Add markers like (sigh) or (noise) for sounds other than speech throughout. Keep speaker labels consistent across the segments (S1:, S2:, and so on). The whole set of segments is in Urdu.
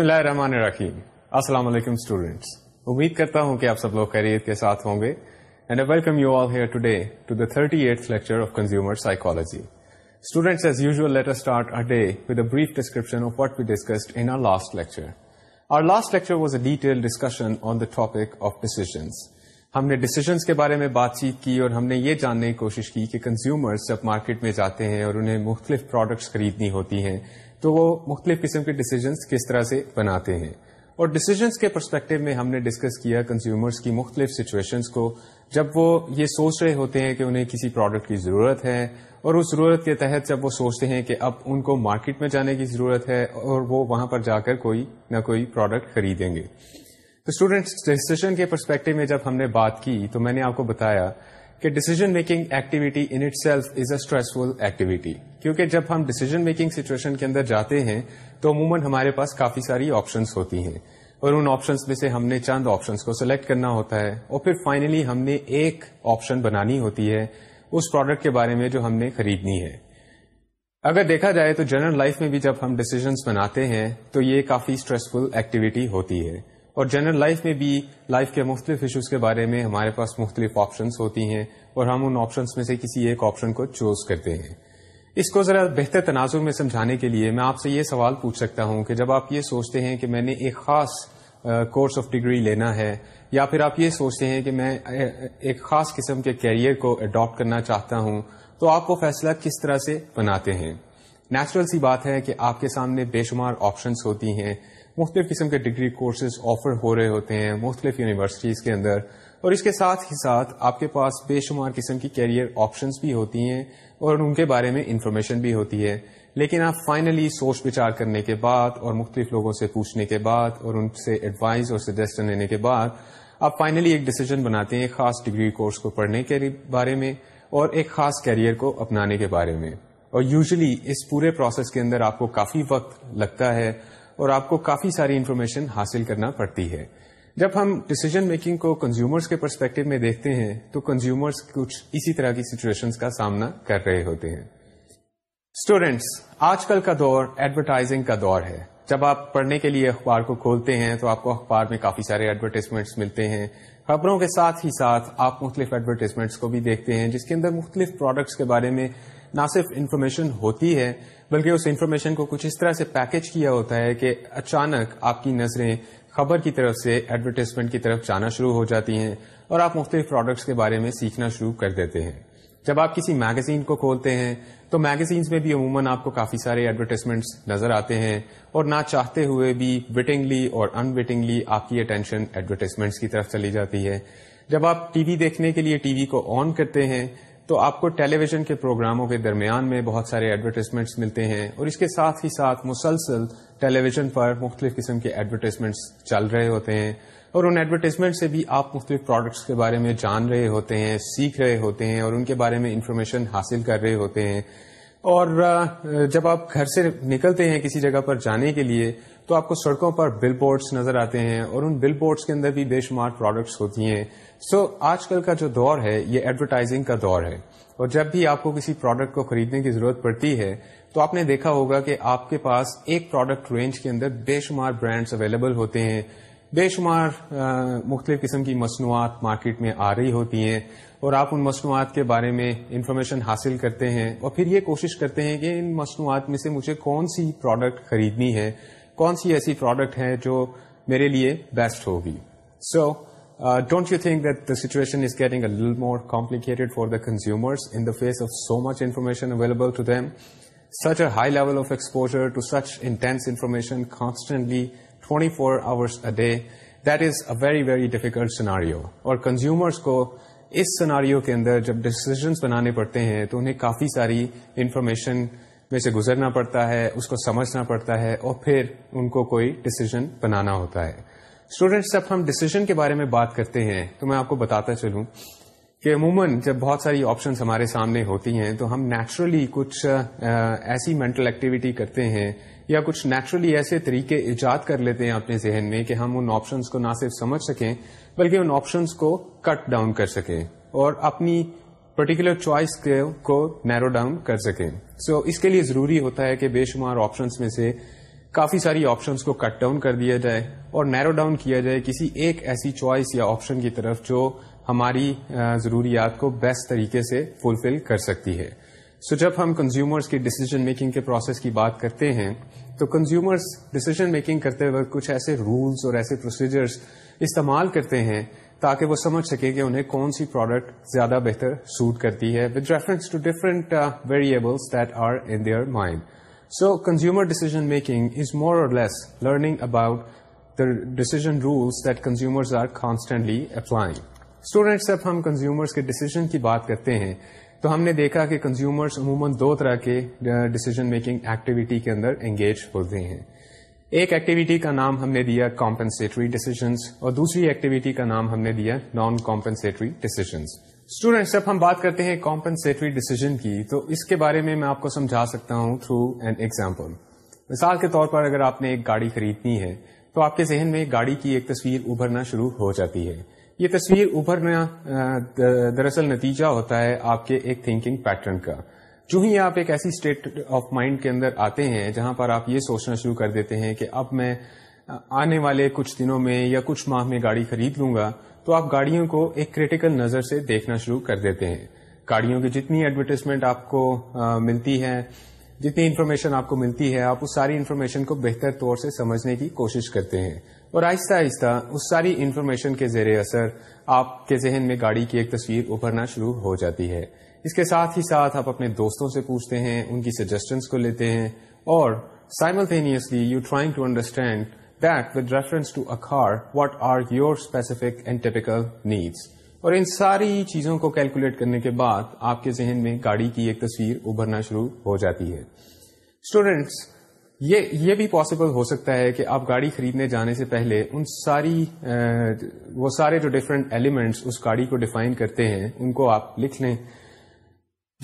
S1: بسم اللہ الرحمن الرحیم السلام علیکم اسٹوڈینٹس امید کرتا ہوں کہ آپ سب لوگ خیریت کے ساتھ ہوں گے ہم نے ڈیسیزنس کے بارے میں بات چیت کی اور ہم نے یہ جاننے کی کوشش کی کہ کنزیومرز جب مارکیٹ میں جاتے ہیں اور انہیں مختلف پروڈکٹس خریدنی ہوتی ہیں تو وہ مختلف قسم کے ڈسیزنس کس طرح سے بناتے ہیں اور ڈیسیزنس کے پرسپیکٹو میں ہم نے ڈسکس کیا کنزیومرس کی مختلف سچویشنس کو جب وہ یہ سوچ رہے ہوتے ہیں کہ انہیں کسی پروڈکٹ کی ضرورت ہے اور اس ضرورت کے تحت جب وہ سوچتے ہیں کہ اب ان کو مارکیٹ میں جانے کی ضرورت ہے اور وہ وہاں پر جا کر کوئی نہ کوئی پروڈکٹ خریدیں گے تو اسٹوڈینٹس ڈسیزن کے پرسپیکٹو میں جب ہم نے بات کی تو میں نے آپ کو بتایا کہ decision making activity in itself is a stressful activity کیونکہ جب ہم ڈیسیزن میکنگ سچویشن کے اندر جاتے ہیں تو عموماً ہمارے پاس کافی ساری آپشنس ہوتی ہیں اور ان آپشنس میں سے ہم نے چند آپشنس کو سلیکٹ کرنا ہوتا ہے اور پھر فائنلی ہم نے ایک آپشن بنانی ہوتی ہے اس پروڈکٹ کے بارے میں جو ہم نے خریدنی ہے اگر دیکھا جائے تو جنرل لائف میں بھی جب ہم ڈیسیزنس بناتے ہیں تو یہ کافی اسٹریسفل ایکٹیویٹی ہوتی ہے اور جنرل لائف میں بھی لائف کے مختلف ایشوز کے بارے میں ہمارے پاس مختلف آپشنس ہوتی ہیں اور ہم ان آپشنس میں سے کسی ایک آپشن کو چوز کرتے ہیں اس کو ذرا بہتر تناظر میں سمجھانے کے لیے میں آپ سے یہ سوال پوچھ سکتا ہوں کہ جب آپ یہ سوچتے ہیں کہ میں نے ایک خاص کورس آف ڈگری لینا ہے یا پھر آپ یہ سوچتے ہیں کہ میں ایک خاص قسم کے کیریئر کو اڈاپٹ کرنا چاہتا ہوں تو آپ وہ فیصلہ کس طرح سے بناتے ہیں نیچرل سی بات ہے کہ آپ کے سامنے بے شمار آپشنس ہوتی ہیں مختلف قسم کے ڈگری کورسز آفر ہو رہے ہوتے ہیں مختلف یونیورسٹیز کے اندر اور اس کے ساتھ ہی ساتھ آپ کے پاس بے شمار قسم کی کیریئر آپشنس بھی ہوتی ہیں اور ان کے بارے میں انفارمیشن بھی ہوتی ہے لیکن آپ فائنلی سوچ بچار کرنے کے بعد اور مختلف لوگوں سے پوچھنے کے بعد اور ان سے ایڈوائز اور سجیشن لینے کے بعد آپ فائنلی ایک ڈیسیزن بناتے ہیں خاص ڈگری کورس کو پڑھنے کے بارے میں اور ایک خاص کیریئر کو اپنانے کے بارے میں اور یوزلی اس پورے پروسیس کے اندر آپ کو کافی وقت لگتا ہے اور آپ کو کافی ساری انفارمیشن حاصل کرنا پڑتی ہے جب ہم ڈسیزن میکنگ کو کنزیومرس کے پرسپیکٹو میں دیکھتے ہیں تو کنزیومرس کچھ اسی طرح کی سچویشن کا سامنا کر رہے ہوتے ہیں اسٹوڈینٹس آج کل کا دور ایڈورٹائزنگ کا دور ہے جب آپ پڑھنے کے لیے اخبار کو کھولتے ہیں تو آپ کو اخبار میں کافی سارے ایڈورٹیزمنٹس ملتے ہیں خبروں کے ساتھ ہی ساتھ آپ مختلف ایڈورٹائزمنٹس کو بھی دیکھتے ہیں جس کے اندر مختلف پروڈکٹس کے بارے میں نہ صرف انفارمیشن ہوتی ہے بلکہ اس انفارمیشن کو کچھ اس طرح سے پیکج کیا ہوتا ہے کہ اچانک آپ کی نظریں خبر کی طرف سے ایڈورٹیزمنٹ کی طرف جانا شروع ہو جاتی ہیں اور آپ مختلف پروڈکٹس کے بارے میں سیکھنا شروع کر دیتے ہیں جب آپ کسی میگزین کو کھولتے ہیں تو میگزینس میں بھی عموماً آپ کو کافی سارے ایڈورٹیزمنٹس نظر آتے ہیں اور نہ چاہتے ہوئے بھی وٹنگلی اور انوٹنگلی آپ کی اٹینشن ایڈورٹیزمنٹس کی طرف چلی جاتی ہے جب آپ ٹی وی دیکھنے کے لیے ٹی وی کو آن کرتے ہیں تو آپ کو ٹیلی ویژن کے پروگراموں کے درمیان میں بہت سارے ایڈورٹیزمنٹس ملتے ہیں اور اس کے ساتھ ہی ساتھ مسلسل ٹیلی ویژن پر مختلف قسم کے ایڈورٹیزمنٹس چل رہے ہوتے ہیں اور ان ایڈورٹیزمنٹ سے بھی آپ مختلف پروڈکٹس کے بارے میں جان رہے ہوتے ہیں سیکھ رہے ہوتے ہیں اور ان کے بارے میں انفارمیشن حاصل کر رہے ہوتے ہیں اور جب آپ گھر سے نکلتے ہیں کسی جگہ پر جانے کے لیے تو آپ کو سڑکوں پر بل بورڈس نظر آتے ہیں اور ان بل بورڈس کے اندر بھی بے شمار پروڈکٹس ہوتی ہیں سو so, آج کل کا جو دور ہے یہ ایڈورٹائزنگ کا دور ہے اور جب بھی آپ کو کسی پروڈکٹ کو خریدنے کی ضرورت پڑتی ہے تو آپ نے دیکھا ہوگا کہ آپ کے پاس ایک پروڈکٹ رینج کے اندر بے شمار برانڈس اویلیبل ہوتے ہیں بے شمار مختلف قسم کی مصنوعات مارکیٹ میں آ رہی ہوتی ہیں اور آپ ان مصنوعات کے بارے میں انفارمیشن حاصل کرتے ہیں اور پھر یہ کوشش کرتے ہیں کہ ان مصنوعات میں سے مجھے کون سی پروڈکٹ خریدنی ہے کون سی ایسی پروڈکٹ ہیں جو میرے لیے بیسٹ ہوگی so don't you think that the situation is getting a more complicated for the consumers in the face of so much information available to them such a high level of exposure to such intense information constantly twenty four hours a day that is a very very difficult scenario اور کنزیومرس کو اس سناریو کے اندر جب ڈسیزنس بنانے پڑتے ہیں تو انہیں کافی ساری انفارمیشن میں سے گزرنا پڑتا ہے اس کو سمجھنا پڑتا ہے اور پھر ان کو کوئی ڈسیزن بنانا ہوتا ہے اسٹوڈینٹس جب ہم ڈسیزن کے بارے میں بات کرتے ہیں تو میں آپ کو بتاتا چلوں کہ عموماً جب بہت ساری آپشنس ہمارے سامنے ہوتی ہیں تو ہم نیچرلی کچھ ایسی مینٹل ایکٹیویٹی کرتے ہیں یا کچھ نیچرلی ایسے طریقے ایجاد کر لیتے ہیں اپنے ذہن میں کہ ہم ان آپشنس کو نہ صرف سمجھ سکیں بلکہ ان آپشنس کو کٹ ڈاؤن کر سکیں اور اپنی پرٹیکولر چوائس کو نیرو ڈاؤن کر سکیں سو اس کے لیے ضروری ہوتا ہے کہ بے شمار آپشنس میں سے کافی ساری آپشنس کو کٹ ڈاؤن کر دیا جائے اور نیرو ڈاؤن کیا جائے کسی ایک ایسی چوائس یا آپشن کی طرف جو ہماری ضروریات کو بیسٹ طریقے سے فلفل کر سکتی ہے سو جب ہم کنزیومرس کی ڈیسیزن میکنگ کے پروسیس کی بات کرتے ہیں تو کنزیومرس ڈسیزن میکنگ کرتے وقت کچھ ایسے رولس اور ایسے پروسیجرز استعمال کرتے ہیں تاکہ وہ سمجھ سکے کہ انہیں کون سی پروڈکٹ زیادہ بہتر سوٹ کرتی ہے with reference to different variables that are in their mind so consumer decision making is more or less learning about the decision rules that consumers are constantly applying students جب ہم کنزیومرز کے ڈیسیزن کی بات کرتے ہیں تو ہم نے دیکھا کہ کنزیومرس عموماً دو طرح کے ڈیسیزن میکنگ ایکٹیویٹی کے اندر انگیج ہوتے ہیں ایک ایکٹیویٹی کا نام ہم نے دیا کمپنسیٹری ڈیسیزنس اور دوسری ایکٹیویٹی کا نام ہم نے دیا نان کمپنسیٹری ڈیسیزنس اسٹوڈینٹس جب ہم بات کرتے ہیں کمپنسیٹری ڈیسیزن کی تو اس کے بارے میں میں آپ کو سمجھا سکتا ہوں تھرو این ایگزامپل مثال کے طور پر اگر آپ نے ایک گاڑی خریدنی ہے تو آپ کے ذہن میں گاڑی کی ایک تصویر ابھرنا شروع ہو جاتی ہے یہ تصویر ابھرنا دراصل نتیجہ ہوتا ہے آپ کے ایک تھنکنگ پیٹرن کا آپ ایک ایسی اسٹیٹ آف مائنڈ کے اندر آتے ہیں جہاں پر آپ یہ سوچنا شروع کر دیتے ہیں کہ اب میں آنے والے کچھ دنوں میں یا کچھ ماہ میں گاڑی خرید لوں گا تو آپ گاڑیوں کو ایک کریٹیکل نظر سے دیکھنا شروع کر دیتے ہیں گاڑیوں کی جتنی ایڈورٹیزمنٹ آپ کو ملتی ہے جتنی انفارمیشن آپ کو ملتی ہے آپ اس ساری انفارمیشن کو بہتر طور سے سمجھنے کی کوشش کرتے ہیں اور آہستہ آہستہ اس ساری انفارمیشن کے زیر اثر آپ کے ذہن میں گاڑی کی ایک تصویر ابھرنا شروع ہو جاتی ہے اس کے ساتھ ہی ساتھ آپ اپنے دوستوں سے پوچھتے ہیں ان کی سجیشنس کو لیتے ہیں اور simultaneously you trying to understand that with reference to اخار what are your specific and typical needs اور ان ساری چیزوں کو کیلکولیٹ کرنے کے بعد آپ کے ذہن میں گاڑی کی ایک تصویر ابھرنا شروع ہو جاتی ہے اسٹوڈینٹس یہ یہ بھی پاسبل ہو سکتا ہے کہ آپ گاڑی خریدنے جانے سے پہلے ان ساری وہ سارے جو ڈفرینٹ ایلیمنٹس اس گاڑی کو ڈیفائن کرتے ہیں ان کو آپ لکھ لیں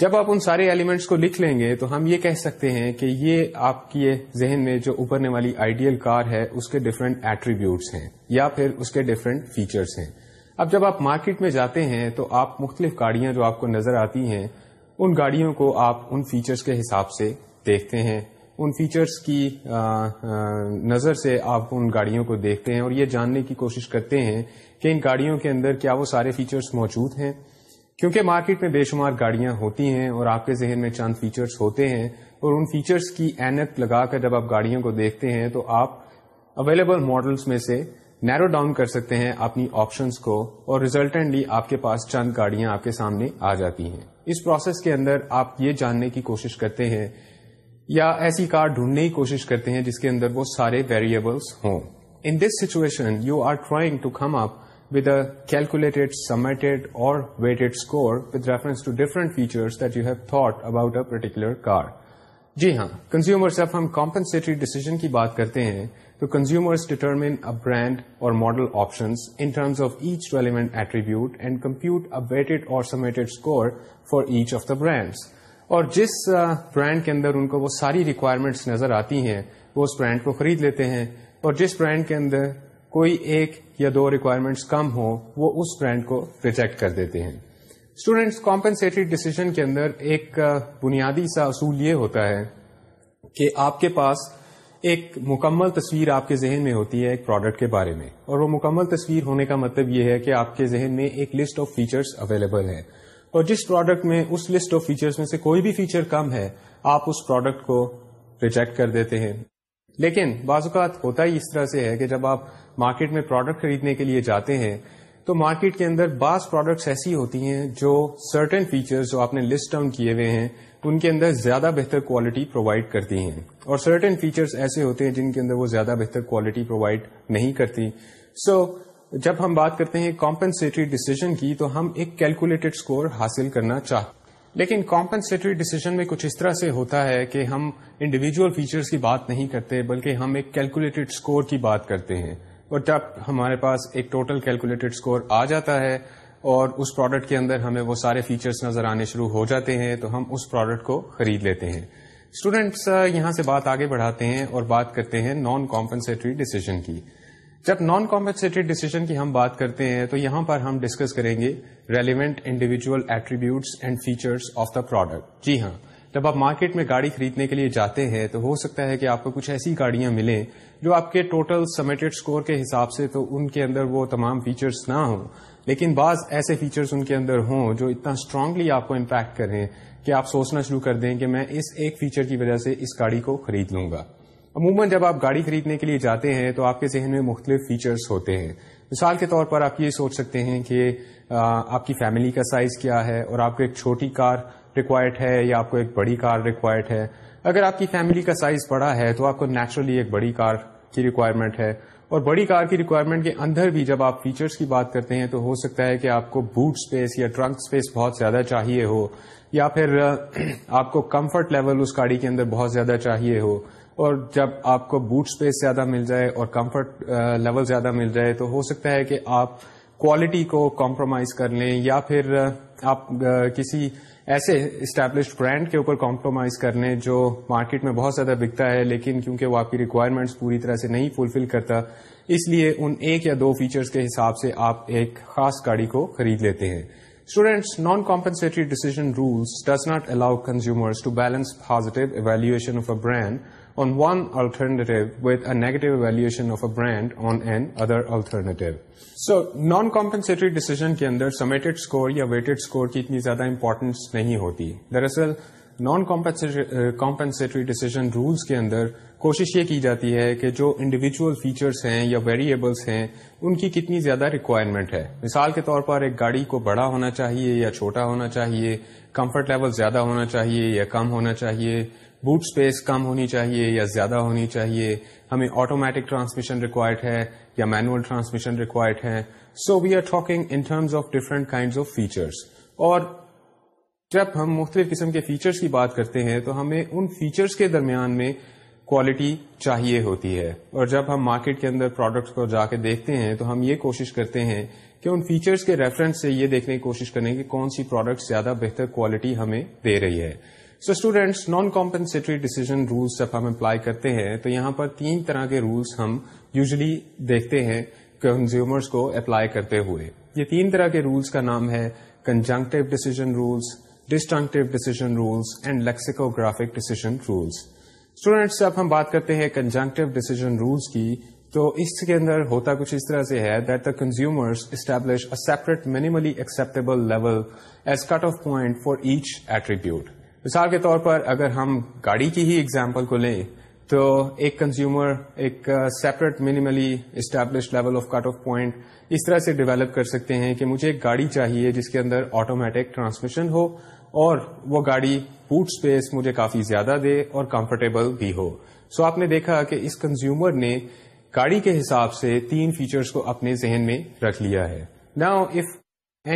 S1: جب آپ ان سارے ایلیمنٹس کو لکھ لیں گے تو ہم یہ کہہ سکتے ہیں کہ یہ آپ کے ذہن میں جو ابھرنے والی آئیڈیل کار ہے اس کے ڈفرینٹ ایٹریبیوٹس ہیں یا پھر اس کے ڈفرینٹ فیچرس ہیں اب جب آپ مارکیٹ میں جاتے ہیں تو آپ مختلف گاڑیاں جو آپ کو نظر آتی ہیں ان گاڑیوں کو آپ ان فیچرس کے حساب سے دیکھتے ہیں ان فیچرس کی نظر سے آپ ان گاڑیوں کو دیکھتے ہیں اور یہ جاننے کی کوشش کرتے ہیں کہ ان گاڑیوں کے اندر کیا وہ سارے فیچرس موجود ہیں کیونکہ مارکیٹ میں بے شمار گاڑیاں ہوتی ہیں اور آپ کے ذہن میں چند فیچرز ہوتے ہیں اور ان فیچرز کی اینک لگا کر جب آپ گاڑیوں کو دیکھتے ہیں تو آپ اویلیبل ماڈلس میں سے نیرو ڈاؤن کر سکتے ہیں اپنی آپشنس کو اور ریزلٹنٹلی آپ کے پاس چند گاڑیاں آپ کے سامنے آ جاتی ہیں اس پروسیس کے اندر آپ یہ جاننے کی کوشش کرتے ہیں یا ایسی کار ڈھونڈنے کی کوشش کرتے ہیں جس کے اندر وہ سارے ویریبلس ہوں in this situation you are trying to come up with a calculated, summated or weighted score with reference to different features that you have thought about a particular car. جی ہاں کنزیومر جب ہم کمپنسیٹری ڈیسیزن کی بات کرتے ہیں تو کنزیومر ڈیٹرمن ا برانڈ اور model options in terms of each relevant attribute and compute a weighted or summed score for each of the brands اور جس برانڈ کے اندر ان کو وہ ساری ریکوائرمنٹس نظر آتی ہیں وہ اس برانڈ کو خرید لیتے ہیں اور جس برانڈ کے اندر کوئی ایک یا دو ریکوائرمنٹس کم ہو وہ اس برانڈ کو ریجیکٹ کر دیتے ہیں اسٹوڈینٹس کمپنسیٹری ڈیسیزن کے اندر ایک بنیادی سا اصول یہ ہوتا ہے کہ آپ کے پاس ایک مکمل تصویر آپ کے ذہن میں ہوتی ہے ایک پروڈکٹ کے بارے میں اور وہ مکمل تصویر ہونے کا مطلب یہ ہے کہ آپ کے ذہن میں ایک لسٹ آف فیچرس اویلیبل ہے اور جس پروڈکٹ میں اس لسٹ آف فیچرز میں سے کوئی بھی فیچر کم ہے آپ اس پروڈکٹ کو ریجیکٹ کر دیتے ہیں لیکن بعض اوقات ہوتا ہی اس طرح سے ہے کہ جب آپ مارکیٹ میں پروڈکٹ خریدنے کے لیے جاتے ہیں تو مارکیٹ کے اندر بعض پروڈکٹس ایسی ہوتی ہیں جو سرٹن فیچر جو آپ نے لسٹ ڈاؤن کیے ہوئے ہیں ان کے اندر زیادہ بہتر کوالٹی پرووائڈ کرتی ہیں اور سرٹن فیچرز ایسے ہوتے ہیں جن کے اندر وہ زیادہ بہتر کوالٹی پرووائڈ نہیں کرتی سو so, جب ہم بات کرتے ہیں کمپنسیٹری ڈیسیزن کی تو ہم ایک کیلکولیٹڈ اسکور حاصل کرنا چاہتے ہیں لیکن کمپنسیٹری ڈیسیزن میں کچھ اس طرح سے ہوتا ہے کہ ہم انڈیویجل فیچرز کی بات نہیں کرتے بلکہ ہم ایک کیلکولیٹڈ اسکور کی بات کرتے ہیں اور جب ہمارے پاس ایک ٹوٹل کیلکولیٹڈ اسکور آ جاتا ہے اور اس پروڈکٹ کے اندر ہمیں وہ سارے فیچرس نظر آنے شروع ہو جاتے ہیں تو ہم اس پروڈکٹ کو خرید لیتے ہیں اسٹوڈینٹس یہاں سے بات آگے بڑھاتے ہیں اور بات کرتے ہیں نان کمپنسیٹری ڈیسیزن کی جب نان کمپنسیٹڈ ڈیسیزن کی ہم بات کرتے ہیں تو یہاں پر ہم ڈسکس کریں گے relevant individual attributes and feature of the product جی ہاں جب آپ مارکیٹ میں گاڑی خریدنے کے لیے جاتے ہیں تو ہو سکتا ہے کہ آپ کو کچھ ایسی گاڑیاں ملیں جو آپ کے ٹوٹل سمیٹڈ اسکور کے حساب سے تو ان کے اندر وہ تمام فیچرس نہ ہوں لیکن بعض ایسے فیچرس ان کے اندر ہوں جو اتنا اسٹرانگلی آپ کو امپیکٹ کریں کہ آپ سوچنا شروع کر دیں کہ میں اس ایک فیچر کی وجہ سے اس گاڑی کو خرید لوں گا عموماً جب آپ گاڑی خریدنے کے لیے جاتے ہیں تو آپ کے ذہن میں مختلف فیچرس ہوتے ہیں مثال کے طور پر آپ یہ سوچ سکتے ہیں کہ آپ کی فیملی کا سائز کیا ہے اور آپ کو ایک چھوٹی کار ریکوائرڈ ہے یا آپ کو ایک بڑی کار ریکوائرڈ ہے اگر آپ کی فیملی کا سائز بڑا ہے تو آپ کو نیچرلی ایک بڑی کار کی ریکوائرمنٹ ہے اور بڑی کار کی ریکوائرمنٹ کے اندر بھی جب آپ فیچرز کی بات کرتے ہیں تو ہو سکتا ہے کہ آپ کو بوٹ سپیس یا ٹرنک سپیس بہت زیادہ چاہیے ہو یا پھر (clears throat) آپ کو کمفرٹ لیول اس گاڑی کے اندر بہت زیادہ چاہیے ہو اور جب آپ کو بوٹ اسپیس زیادہ مل جائے اور کمفرٹ لیول زیادہ مل جائے تو ہو سکتا ہے کہ آپ کوالٹی کو کمپرومائز کر لیں یا پھر آپ کسی ایسے اسٹیبلشڈ برانڈ کے اوپر کمپرومائز کر لیں جو مارکیٹ میں بہت زیادہ بکتا ہے لیکن کیونکہ وہ آپ کی ریکوائرمنٹس پوری طرح سے نہیں فلفل کرتا اس لیے ان ایک یا دو فیچرز کے حساب سے آپ ایک خاص گاڑی کو خرید لیتے ہیں students non compensatory decision rules does not allow consumers to balance positive evaluation of a brand on one alternate و negative valuation so non compensatory decision کے اندر یا ویٹڈ اسکور کی اتنی زیادہ امپورٹینس نہیں ہوتی دراصل نان uh, ڈیسیزن رولس کے اندر کوشش یہ کی جاتی ہے کہ جو انڈیویجل فیچرس ہیں یا ویریبلس ہیں ان کی کتنی زیادہ ریکوائرمنٹ ہے مثال کے طور پر ایک گاڑی کو بڑا ہونا چاہیے یا چھوٹا ہونا چاہیے کمفرٹ لیول زیادہ ہونا چاہیے یا کم ہونا چاہیے بوٹ اسپیس کم ہونی چاہیے یا زیادہ ہونی چاہیے ہمیں آٹومیٹک ٹرانسمیشن ریکوائرڈ ہے یا مینوئل ٹرانسمیشن ریکوائرڈ ہے so we are talking in terms of different kind of features اور جب ہم مختلف قسم کے فیچرس کی بات کرتے ہیں تو ہمیں ان فیچرس کے درمیان میں کوالٹی چاہیے ہوتی ہے اور جب ہم مارکیٹ کے اندر پروڈکٹس کو جا کے دیکھتے ہیں تو ہم یہ کوشش کرتے ہیں کہ ان فیچرس کے ریفرنس سے یہ دیکھنے کی کوشش کریں کہ کون سی پروڈکٹ زیادہ بہتر کوالٹی ہمیں دے رہی ہے so students non compensatory decision rules جب ہم اپلائی کرتے ہیں تو یہاں پر تین طرح کے رولس ہم یوزلی دیکھتے ہیں کنزیومرس کو اپلائی کرتے ہوئے یہ تین طرح کے رولس کا نام ہے conjunctive decision rules distinctive decision rules and lexicographic decision rules students جب ہم بات کرتے ہیں کنجنکٹیو ڈیسیزن رولس کی تو اس کے اندر ہوتا کچھ اس طرح سے ہے that the consumer establish a separate minimally acceptable level as cut off point for each attribute مثال کے طور پر اگر ہم گاڑی کی ہی اگزامپل کو لیں تو ایک کنزیومر ایک separate minimally establish level of cut off point اس طرح سے ڈیولپ کر سکتے ہیں کہ مجھے ایک گاڑی چاہیے جس کے اندر آٹومیٹک ٹرانسمیشن ہو اور وہ گاڑی بوٹ اسپیس مجھے کافی زیادہ دے اور کمفرٹیبل بھی ہو سو آپ نے دیکھا کہ اس کنزیومر نے گاڑی کے حساب سے تین فیچرز کو اپنے ذہن میں رکھ لیا ہے نا اف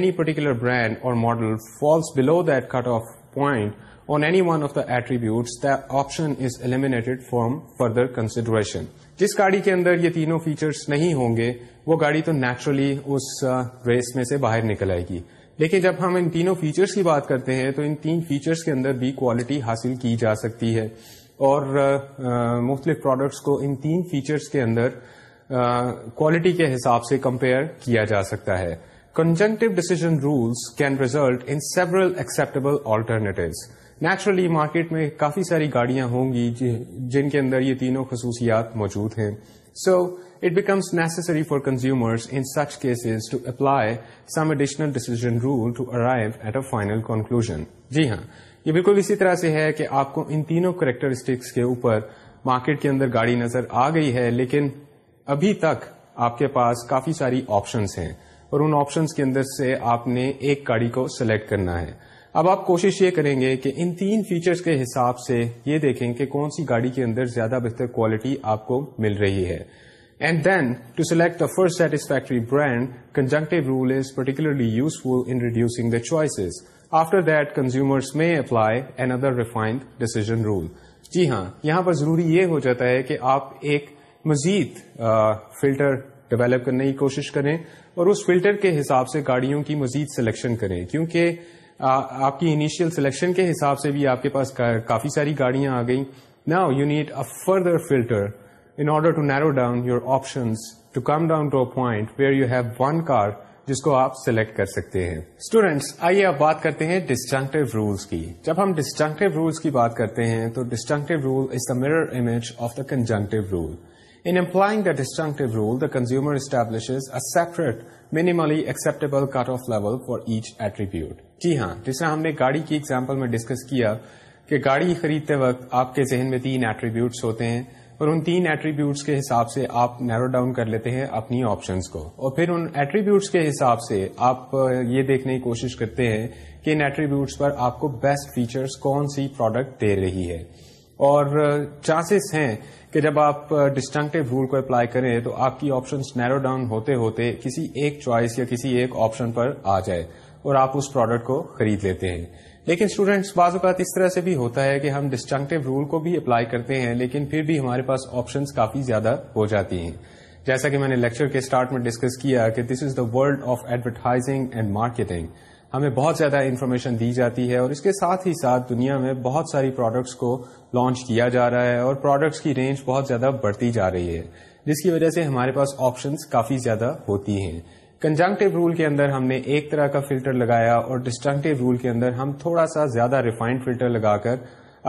S1: اینی پرٹیکولر برانڈ اور model falls below that cut off point ی one of the attributes the option is eliminated from further consideration جس گاڑی کے اندر یہ تینوں فیچرس نہیں ہوں گے وہ گاڑی تو نیچرلی اس ریس uh, میں سے باہر نکل آئے گی لیکن جب ہم ان تینوں فیچرس کی بات کرتے ہیں تو ان تین فیچرس کے اندر بھی کوالٹی حاصل کی جا سکتی ہے اور uh, uh, مختلف پروڈکٹس کو ان تین فیچر کے اندر کوالٹی کے حساب سے کمپیئر کیا جا سکتا ہے conjunctive decision rules can result in several acceptable alternatives naturally market میں کافی ساری گاڑیاں ہوں گی جن کے اندر یہ تینوں خصوصیات موجود ہیں so it becomes necessary for consumers in such cases to apply some additional decision rule to arrive at a final conclusion جی ہاں یہ بالکل اسی طرح سے ہے کہ آپ کو ان تینوں کریکٹرسٹکس کے اوپر مارکیٹ کے اندر گاڑی نظر آ گئی ہے لیکن ابھی تک آپ کے پاس کافی ساری آپشنس ہیں اور ان آپشنس کے اندر سے آپ نے ایک گاڑی کو سلیکٹ کرنا ہے اب آپ کوشش یہ کریں گے کہ ان تین فیچرز کے حساب سے یہ دیکھیں کہ کون سی گاڑی کے اندر زیادہ بہتر کوالٹی آپ کو مل رہی ہے and then to select the first satisfactory brand conjunctive rule is particularly useful in reducing the choices after that consumers میں apply another refined decision rule جی ہاں یہاں پر ضروری یہ ہو جاتا ہے کہ آپ ایک مزید فلٹر ڈیولپ کرنے کی کوشش کریں اور اس فلٹر کے حساب سے گاڑیوں کی مزید سلیکشن کریں کیونکہ آپ کی انیشیل سلیکشن کے حساب سے بھی آپ کے پاس کافی ساری گاڑیاں آ گئیں now you need a further filter in order to narrow down your options option to come down to a point where you have one car جس کو آپ سلیکٹ کر سکتے ہیں اسٹوڈینٹس آئیے آپ بات کرتے ہیں ڈسٹنکٹیو رولس کی جب ہم ڈسٹنکٹیو رولس کی بات کرتے ہیں تو distinctive rule is the mirror image of the conjunctive rule In employing the disjunctive rule, the consumer establishes a separate minimally acceptable cut-off level for each attribute. جی ہاں جس طرح ہم نے گاڑی کی ایگزامپل میں ڈسکس کیا کہ گاڑی خریدتے وقت آپ کے ذہن میں تین ایٹریبیوٹس ہوتے ہیں اور ان تین ایٹریبیوٹس کے حساب سے آپ نیرو ڈاؤن کر لیتے ہیں اپنی آپشنس کو اور پھر ان ایٹریبیوٹس کے حساب سے آپ یہ دیکھنے کی کوشش کرتے ہیں کہ ان ایٹریبیوٹس پر آپ کو بیسٹ فیچرز کون سی پروڈکٹ دے رہی ہے اور چانسز ہیں کہ جب آپ ڈسٹنکٹیو رول کو اپلائی کریں تو آپ کی آپشنس نیرو ڈاؤن ہوتے ہوتے کسی ایک چوائس یا کسی ایک آپشن پر آ جائے اور آپ اس پروڈکٹ کو خرید لیتے ہیں لیکن اسٹوڈینٹس بعض اوقات اس طرح سے بھی ہوتا ہے کہ ہم ڈسٹنکٹیو رول کو بھی اپلائی کرتے ہیں لیکن پھر بھی ہمارے پاس آپشنس کافی زیادہ ہو جاتی ہیں جیسا کہ میں نے لیکچر کے اسٹارٹ میں ڈسکس کیا کہ this is the world of advertising and marketing ہمیں بہت زیادہ انفارمیشن دی جاتی ہے اور اس کے ساتھ ہی ساتھ دنیا میں بہت ساری پروڈکٹس کو لانچ کیا جا رہا ہے اور پروڈکٹس کی رینج بہت زیادہ بڑھتی جا رہی ہے جس کی وجہ سے ہمارے پاس آپشنس کافی زیادہ ہوتی ہیں کنجنکٹیو رول کے اندر ہم نے ایک طرح کا فلٹر لگایا اور ڈسٹنکٹیو رول کے اندر ہم تھوڑا سا زیادہ ریفائنڈ فلٹر لگا کر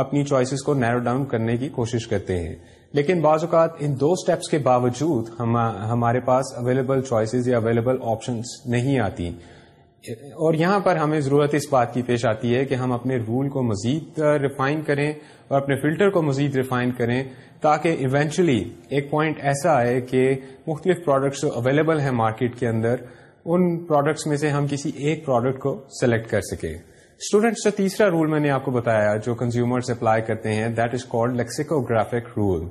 S1: اپنی چوائسیز کو نیرو ڈاؤن کرنے کی کوشش کرتے ہیں لیکن بعض اوقات ان دو اسٹیپس کے باوجود ہمارے پاس اویلیبل چوائسیز یا اویلیبل آپشنس نہیں آتی اور یہاں پر ہمیں ضرورت اس بات کی پیش آتی ہے کہ ہم اپنے رول کو مزید ریفائن کریں اور اپنے فلٹر کو مزید ریفائن کریں تاکہ ایونچولی ایک پوائنٹ ایسا آئے کہ مختلف پروڈکٹس جو اویلیبل ہیں مارکیٹ کے اندر ان پروڈکٹس میں سے ہم کسی ایک پروڈکٹ کو سلیکٹ کر سکیں اسٹوڈینٹس جو تیسرا رول میں نے آپ کو بتایا جو کنزیومرس اپلائی کرتے ہیں that is called lexicographic rule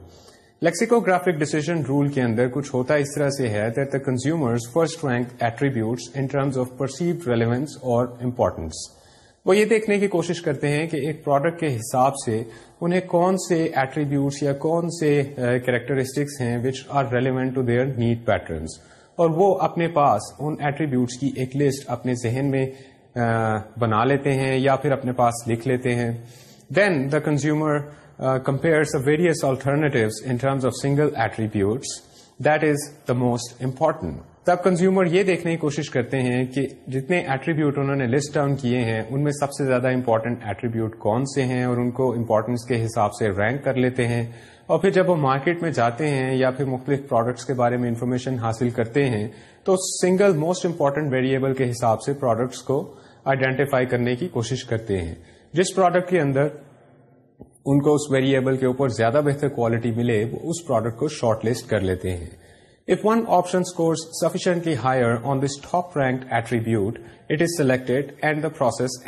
S1: Lexicographic decision decision rule کے اندر کچھ ہوتا اس طرح سے ہے there the consumers first rank attributes in terms of perceived relevance اور امپورٹنس وہ یہ دیکھنے کی کوشش کرتے ہیں کہ ایک پروڈکٹ کے حساب سے انہیں کون سے ایٹریبیوٹس یا کون سے کیریکٹرسٹکس uh, ہیں which are relevant to their net patterns اور وہ اپنے پاس ان ایٹریبیوٹس کی ایک لسٹ اپنے ذہن میں uh, بنا لیتے ہیں یا پھر اپنے پاس لکھ لیتے ہیں then the consumer the various alternatives in terms of single attributes that is the most important تب کنزیومر یہ دیکھنے کی کوشش کرتے ہیں کہ جتنے ایٹریبیوٹ انہوں نے لسٹ ڈاؤن کیے ہیں ان میں سب سے زیادہ امپورٹنٹ ایٹریبیوٹ کون سے ہیں اور ان کو امپورٹنس کے حساب سے رینک کر لیتے ہیں اور پھر جب وہ مارکیٹ میں جاتے ہیں یا پھر مختلف پروڈکٹس کے بارے میں انفارمیشن حاصل کرتے ہیں تو سنگل موسٹ امپورٹنٹ ویریئبل کے حساب سے پروڈکٹس کو آئیڈینٹیفائی کرنے کی کوشش کرتے ہیں جس پروڈکٹ کے اندر ان کو اس ویریبل کے اوپر زیادہ بہتر کوالٹی ملے وہ اس پروڈکٹ کو شارٹ لسٹ کر لیتے ہیں if one scores sufficiently sufficiently higher on this top rank attribute it is and the the process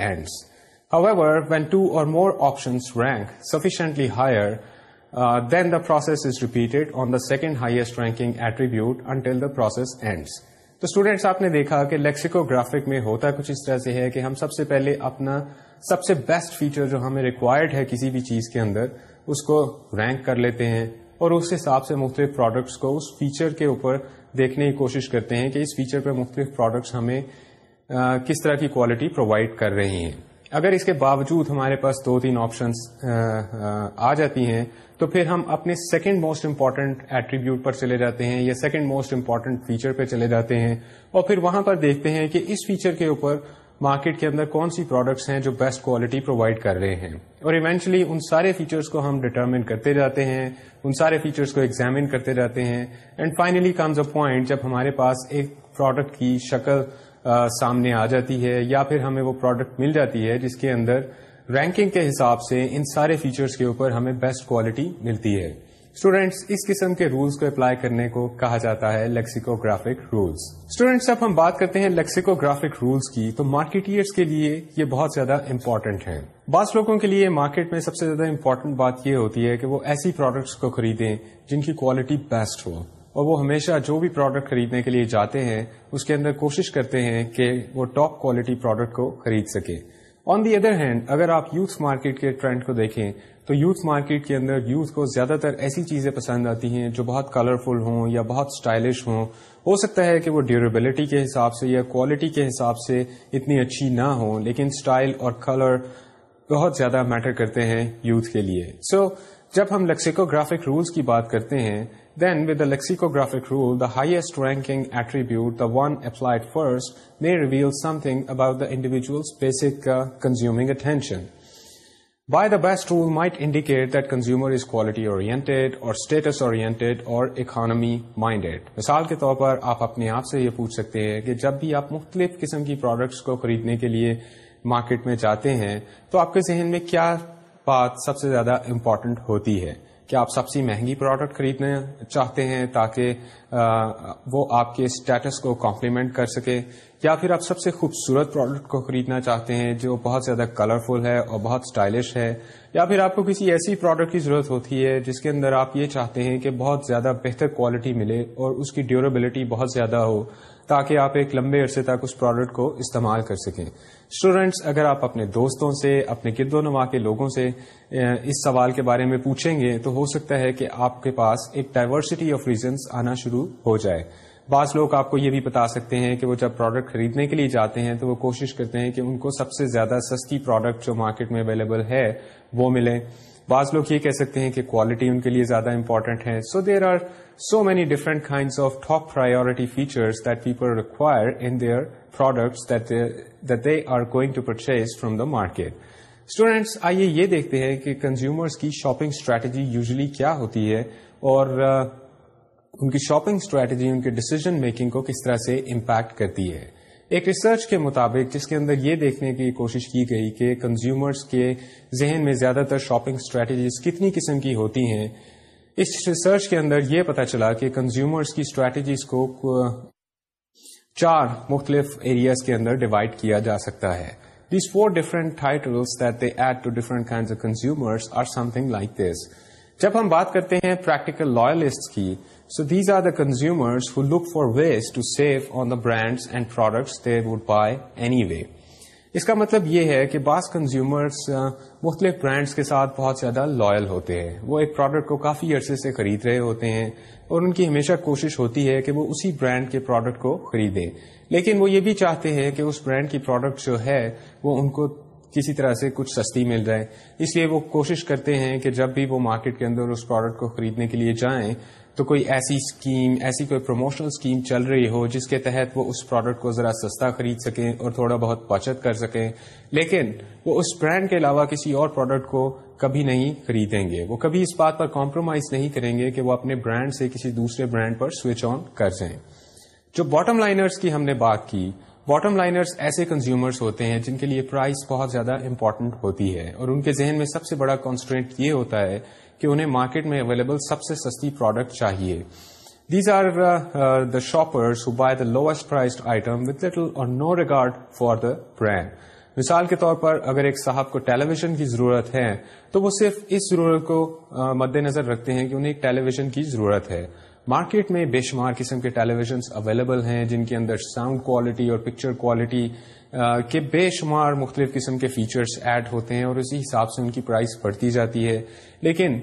S1: However, when when two or more rank rank sufficiently higher then the process is repeated on the second highest ranking attribute until the process ends تو اسٹوڈینٹس آپ نے دیکھا کہ لیکسیکو گرافک میں ہوتا کچھ اس طرح سے ہے کہ ہم سب سے پہلے اپنا سب سے بیسٹ فیچر جو ہمیں ریکوائرڈ ہے کسی بھی چیز کے اندر اس کو رینک کر لیتے ہیں اور اس حساب سے مختلف پروڈکٹس کو اس فیچر کے اوپر دیکھنے کی کوشش کرتے ہیں کہ اس فیچر پہ مختلف پروڈکٹس ہمیں کس طرح کی کوالٹی پرووائڈ کر رہی ہیں اگر اس کے باوجود ہمارے پاس دو تین آپشنس آ جاتی ہیں تو پھر ہم اپنے سیکنڈ موسٹ امپارٹینٹ ایٹریبیوٹ پر چلے جاتے ہیں یا سیکنڈ موسٹ امپارٹینٹ فیچر پہ چلے جاتے ہیں اور پھر وہاں پر دیکھتے ہیں کہ اس فیچر کے اوپر مارکیٹ کے اندر کون سی پروڈکٹس ہیں جو بیسٹ کوالٹی پرووائڈ کر رہے ہیں اور ایونچولی ان سارے فیچرس کو ہم ڈیٹرمن کرتے جاتے ہیں ان سارے فیچرس کو ایگزامن کرتے جاتے ہیں and finally comes a point جب ہمارے پاس ایک پروڈکٹ کی شکل سامنے آ جاتی ہے یا پھر ہمیں وہ پروڈکٹ مل جاتی ہے جس کے اندر رینکنگ کے حساب سے ان سارے فیچرس کے اوپر ہمیں بیسٹ کوالٹی ملتی ہے اسٹوڈینٹس اس قسم کے رولس کو اپلائی کرنے کو کہا جاتا ہے لیکسیکو گرافک رولس اسٹوڈینٹس جب ہم بات کرتے ہیں لیکسیکو گرافک رولس کی تو مارکیٹرس کے لیے یہ بہت زیادہ امپورٹینٹ ہے بعض لوگوں کے لیے مارکیٹ میں سب سے زیادہ امپورٹینٹ بات یہ ہوتی ہے کہ وہ ایسی پروڈکٹس کو خریدیں جن کی کوالٹی بیسٹ ہو اور وہ ہمیشہ جو بھی پروڈکٹ خریدنے کے لیے جاتے ہیں اس کے اندر کوشش کرتے ہیں کہ وہ ٹاپ کوالٹی پروڈکٹ کو خرید سکے آن دی ادر ہینڈ اگر آپ یوتھ مارکیٹ کے ٹرینڈ کو دیکھیں تو یوتھ مارکیٹ کے اندر یوتھ کو زیادہ تر ایسی چیزیں پسند آتی ہیں جو بہت کلرفل ہوں یا بہت اسٹائلش ہوں ہو سکتا ہے کہ وہ ڈیوریبلٹی کے حساب سے یا کوالٹی کے حساب سے اتنی اچھی نہ ہو لیکن اسٹائل اور کلر بہت زیادہ میٹر کرتے ہیں یوتھ کے لیے سو so, جب ہم لیکسیکو گرافک رولس کی بات کرتے ہیں then with the lexicographic rule the highest ranking attribute the one applied first may reveal something about the individual basic consuming attention by the best rule might indicate that consumer is quality oriented or status oriented or economy minded مثال کے طور پر آپ اپنے آپ سے یہ پوچھ سکتے ہیں کہ جب بھی آپ مختلف قسم کی پروڈکٹس کو خریدنے کے لیے مارکیٹ میں جاتے ہیں تو آپ کے ذہن میں کیا بات سب سے زیادہ امپورٹنٹ ہوتی ہے کہ آپ سب سے مہنگی پروڈکٹ خریدنا چاہتے ہیں تاکہ وہ آپ کے اسٹیٹس کو کمپلیمنٹ کر سکے یا پھر آپ سب سے خوبصورت پروڈکٹ کو خریدنا چاہتے ہیں جو بہت زیادہ کلرفل ہے اور بہت اسٹائلش ہے یا پھر آپ کو کسی ایسی پروڈکٹ کی ضرورت ہوتی ہے جس کے اندر آپ یہ چاہتے ہیں کہ بہت زیادہ بہتر کوالٹی ملے اور اس کی ڈیوریبلٹی بہت زیادہ ہو تاکہ آپ ایک لمبے عرصے تک اس پروڈکٹ کو استعمال کر سکیں اسٹوڈینٹس اگر آپ اپنے دوستوں سے اپنے گرد و نما کے لوگوں سے اس سوال کے بارے میں پوچھیں گے تو ہو سکتا ہے کہ آپ کے پاس ایک ڈائیورسٹی آف ریزنس آنا شروع ہو جائے بعض لوگ آپ کو یہ بھی بتا سکتے ہیں کہ وہ جب پروڈکٹ خریدنے کے لیے جاتے ہیں تو وہ کوشش کرتے ہیں کہ ان کو سب سے زیادہ سستی پروڈکٹ جو مارکیٹ میں اویلیبل ہے وہ ملے بعض لوگ یہ کہہ سکتے ہیں کہ کوالٹی ان کے لیے زیادہ امپورٹنٹ ہے so there are so many different kinds of top priority features that people require in their products that they are going to purchase from the market students آئیے یہ دیکھتے ہیں کہ کنزیومرس کی شاپنگ اسٹریٹجی یوزلی کیا ہوتی ہے اور ان کی شاپنگ اسٹریٹجی ان کے ڈیسیزن میکنگ کو کس طرح سے امپیکٹ کرتی ہے ایک ریسرچ کے مطابق جس کے اندر یہ دیکھنے کی کوشش کی گئی کہ کنزیومرز کے ذہن میں زیادہ تر شاپنگ اسٹریٹجیز کتنی قسم کی ہوتی ہیں اس ریسرچ کے اندر یہ پتا چلا کہ کنزیومرز کی اسٹریٹجیز کو چار مختلف ایریاز کے اندر ڈیوائڈ کیا جا سکتا ہے these four different they add to different kind of or something like this جب ہم بات کرتے ہیں پریکٹیکل لائلسٹ کی so these are the consumers who look for ways to save on the brand and products they would buy anyway اس کا مطلب یہ ہے کہ بعض کنزیومرس مختلف برانڈس کے ساتھ بہت زیادہ لائل ہوتے ہیں وہ ایک پروڈکٹ کو کافی عرصے سے خرید رہے ہوتے ہیں اور ان کی ہمیشہ کوشش ہوتی ہے کہ وہ اسی برانڈ کے پروڈکٹ کو خریدیں لیکن وہ یہ بھی چاہتے ہیں کہ اس برانڈ کی پروڈکٹ جو ہے وہ ان کو کسی طرح سے کچھ سستی مل جائے اس لیے وہ کوشش کرتے ہیں کہ جب بھی وہ مارکیٹ کے اندر اس پروڈکٹ کو خریدنے کے لیے جائیں تو کوئی ایسی اسکیم ایسی کوئی پروموشنل اسکیم چل رہی ہو جس کے تحت وہ اس پروڈکٹ کو ذرا سستا خرید سکیں اور تھوڑا بہت بچت کر سکیں لیکن وہ اس برانڈ کے علاوہ کسی اور پروڈکٹ کو کبھی نہیں خریدیں گے وہ کبھی اس بات پر کمپرومائز نہیں کریں گے کہ وہ اپنے برانڈ سے کسی دوسرے برانڈ پر سوئچ آن کر جائیں جو باٹم لائنرز کی ہم نے بات کی باٹم لائنرز ایسے کنزیومرز ہوتے ہیں جن کے لیے پرائز بہت زیادہ امپورٹنٹ ہوتی ہے اور ان کے ذہن میں سب سے بڑا کانسٹرینٹ یہ ہوتا ہے کہ انہیں مارکیٹ میں اویلیبل سب سے سستی پروڈکٹ چاہیے these are the shoppers buy the lowest price item with little or no regard for the brand مثال کے طور پر اگر ایک صاحب کو ٹیلی ویژن کی ضرورت ہے تو وہ صرف اس ضرورت کو uh, مد نظر رکھتے ہیں کہ انہیں ٹیلی ویژن کی ضرورت ہے مارکیٹ میں بے شمار قسم کے ٹیلی ویژنس اویلیبل ہیں جن کے اندر ساؤنڈ کوالٹی اور پکچر کوالٹی کے بے شمار مختلف قسم کے فیچرس ایڈ ہوتے ہیں اور اسی حساب سے ان کی پرائز بڑھتی جاتی ہے لیکن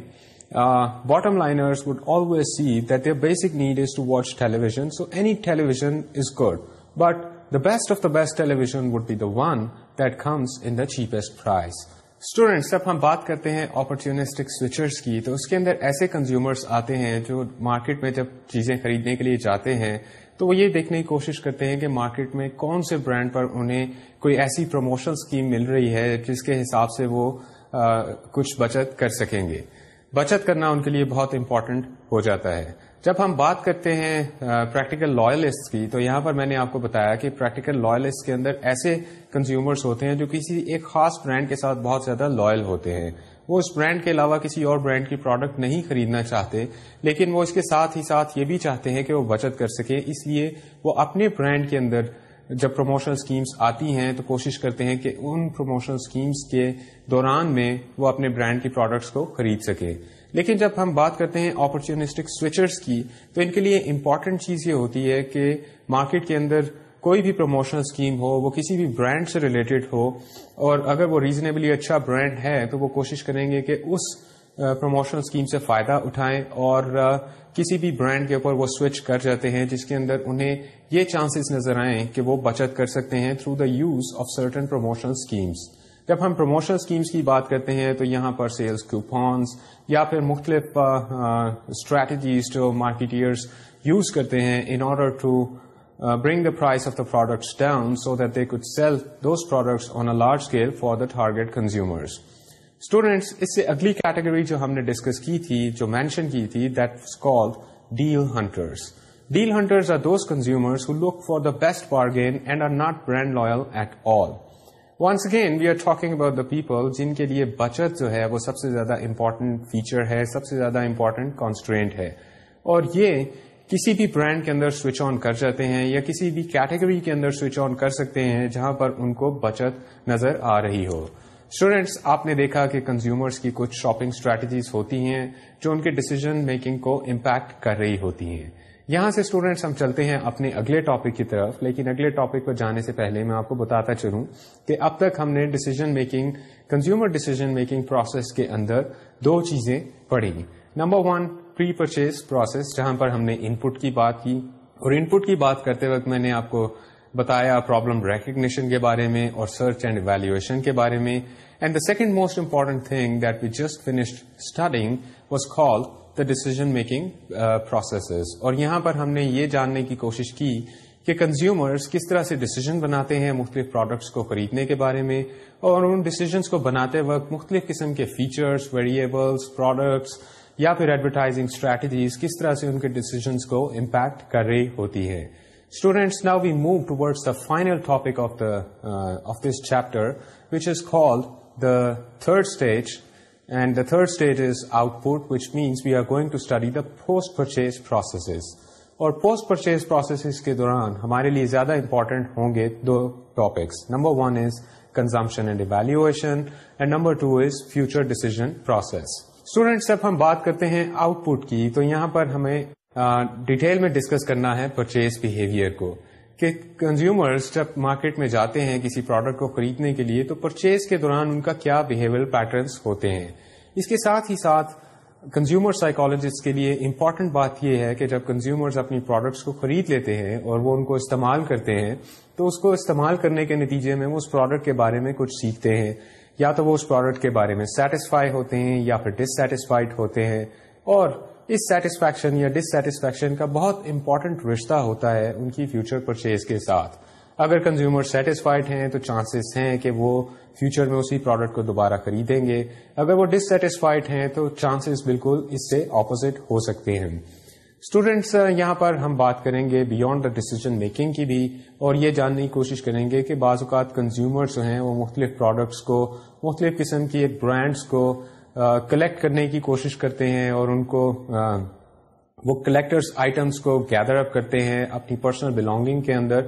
S1: bottom liners would always see that their basic need is to watch television so any television is good but the best of the best television would be the one that comes in the cheapest price students جب ہم بات کرتے ہیں اپرچونسٹک سوئچرس کی تو اس کے اندر ایسے کنزیومرس آتے ہیں جو مارکیٹ میں جب چیزیں خریدنے کے لیے جاتے ہیں تو وہ یہ دیکھنے کی کوشش کرتے ہیں کہ مارکیٹ میں کون سے برانڈ پر انہیں کوئی ایسی پروموشن اسکیم مل رہی ہے جس کے حساب سے وہ کچھ بچت کر سکیں گے بچت کرنا ان کے لیے بہت امپورٹنٹ ہو جاتا ہے جب ہم بات کرتے ہیں پریکٹیکل لائلسٹ کی تو یہاں پر میں نے آپ کو بتایا کہ پریکٹیکل لائلسٹ کے اندر ایسے کنزیومرس ہوتے ہیں جو کسی ایک خاص برانڈ کے ساتھ بہت زیادہ لائل ہوتے ہیں وہ اس برانڈ کے علاوہ کسی اور برانڈ کی پروڈکٹ نہیں خریدنا چاہتے لیکن وہ اس کے ساتھ ہی ساتھ یہ بھی چاہتے ہیں کہ وہ بچت کر سکے اس لیے وہ اپنے برانڈ کے اندر جب پروموشنل اسکیمس آتی ہیں تو کوشش کرتے ہیں کہ ان پروموشنل اسکیمس کے دوران میں وہ اپنے برانڈ کی پروڈکٹس کو خرید سکے لیکن جب ہم بات کرتے ہیں اپرچونسٹک سوئچرس کی تو ان کے لیے امپارٹینٹ چیز یہ ہوتی ہے کہ مارکیٹ کے اندر کوئی بھی پروموشنل اسکیم ہو وہ کسی بھی برانڈ سے ریلیٹڈ ہو اور اگر وہ ریزنیبلی اچھا برانڈ ہے تو وہ کوشش کریں گے کہ اس پروموشنل اسکیم سے فائدہ اٹھائیں اور کسی بھی برانڈ کے اوپر وہ سوئچ کر جاتے ہیں جس کے اندر انہیں یہ چانسز نظر آئیں کہ وہ بچت کر سکتے ہیں through the use of certain promotional schemes جب ہم پروموشن اسکیمس کی بات کرتے ہیں تو یہاں پر سیلس کوپونس یا پھر مختلف اسٹریٹجیز جو مارکیٹرس یوز کرتے ہیں in order to bring the price of the products down so that they could sell those products on a large scale for the target consumers students اس سے اگلی کیٹیگری جو ہم نے ڈسکس کی تھی جو مینشن کی تھی that was called deal hunters deal hunters are those consumers who look for the best bargain and are not brand loyal at all once again we are talking about the people جن کے لیے بچت جو ہے وہ سب سے زیادہ امپورٹنٹ فیچر ہے سب سے زیادہ امپورٹنٹ کانسٹرینٹ ہے اور یہ کسی بھی برانڈ کے اندر سوئچ آن کر جاتے ہیں یا کسی بھی کیٹیگری کے اندر سوئچ آن کر سکتے ہیں جہاں پر ان کو بچت نظر آ رہی ہو اسٹوڈینٹس آپ نے دیکھا کہ کنزیومرس کی کچھ شاپنگ اسٹریٹجیز ہوتی ہیں جو ان کے ڈیسیزن میکنگ کو امپیکٹ کر رہی ہوتی ہیں یہاں سے اسٹوڈینٹس ہم چلتے ہیں اپنے اگلے ٹاپک کی طرف لیکن اگلے ٹاپک پر جانے سے پہلے میں آپ کو بتاتا چلوں کہ اب تک ہم نے making consumer decision making process کے اندر دو چیزیں پڑھی number one pre purchase process جہاں پر ہم نے انپٹ کی بات کی اور انپٹ کی بات کرتے وقت میں نے آپ کو بتایا پرابلم ریکگنیشن کے بارے میں اور سرچ اینڈ ویلویشن کے بارے میں and the second most important thing that we just finished starting was call the decision making processes اور یہاں پر ہم نے یہ جاننے کی کوشش کی کہ کنزیومرز کس طرح سے ڈیسیزن بناتے ہیں مختلف پروڈکٹس کو خریدنے کے بارے میں اور ان ڈیسیزنس کو بناتے وقت مختلف قسم کے فیچرز ویریبلس پروڈکٹس یا پھر ایڈورٹائزنگ اسٹریٹجیز کس طرح سے ان کے ڈیسیجنز کو امپیکٹ کر رہی ہوتی ہے students now we move towards the final topic of the of this chapter which is called the third stage and the third stage is output which means we are going to study the post purchase process اور پوسٹ پرچیز پروسیسز کے دوران ہمارے لیے زیادہ امپورٹنٹ ہوں گے دو topics number one is consumption and evaluation and number two is future decision process students جب ہم بات کرتے ہیں آؤٹ پٹ کی تو یہاں پر ہمیں ڈیٹیل میں ڈسکس کرنا ہے پرچیز بہیویئر کو کہ کنزیومرز جب مارکیٹ میں جاتے ہیں کسی پروڈکٹ کو خریدنے کے لیے تو پرچیز کے دوران ان کا کیا بہیویئر پیٹرنس ہوتے ہیں اس کے ساتھ ہی ساتھ کنزیومر سائیکالوجسٹ کے لیے امپورٹنٹ بات یہ ہے کہ جب کنزیومرز اپنی پروڈکٹس کو خرید لیتے ہیں اور وہ ان کو استعمال کرتے ہیں تو اس کو استعمال کرنے کے نتیجے میں وہ اس پروڈکٹ کے بارے میں کچھ سیکھتے ہیں یا تو وہ اس پروڈکٹ کے بارے میں سیٹسفائی ہوتے ہیں یا پھر سیٹسفائڈ ہوتے ہیں اور اس سیٹسفیکشن یا ڈس سیٹسفیکشن کا بہت امپورٹنٹ رشتہ ہوتا ہے ان کی فیوچر پرچیز کے ساتھ اگر کنزیومر سیٹسفائڈ ہیں تو چانسز ہیں کہ وہ فیوچر میں اسی پروڈکٹ کو دوبارہ خریدیں گے اگر وہ ڈس سیٹسفائڈ ہیں تو چانسز بالکل اس سے اپوزٹ ہو سکتے ہیں اسٹوڈینٹس یہاں پر ہم بات کریں گے بیونڈ دا ڈیسیزن میکنگ کی بھی اور یہ جاننے کی کوشش کریں گے کہ بعض اوقات کنزیومرس جو ہیں وہ مختلف پروڈکٹس کو مختلف قسم کی برانڈس کو کلیکٹ کرنے کی کوشش کرتے ہیں اور ان کو وہ کلیکٹرس آئٹمس کو گیدر اپ کرتے ہیں اپنی پرسنل بلانگنگ کے اندر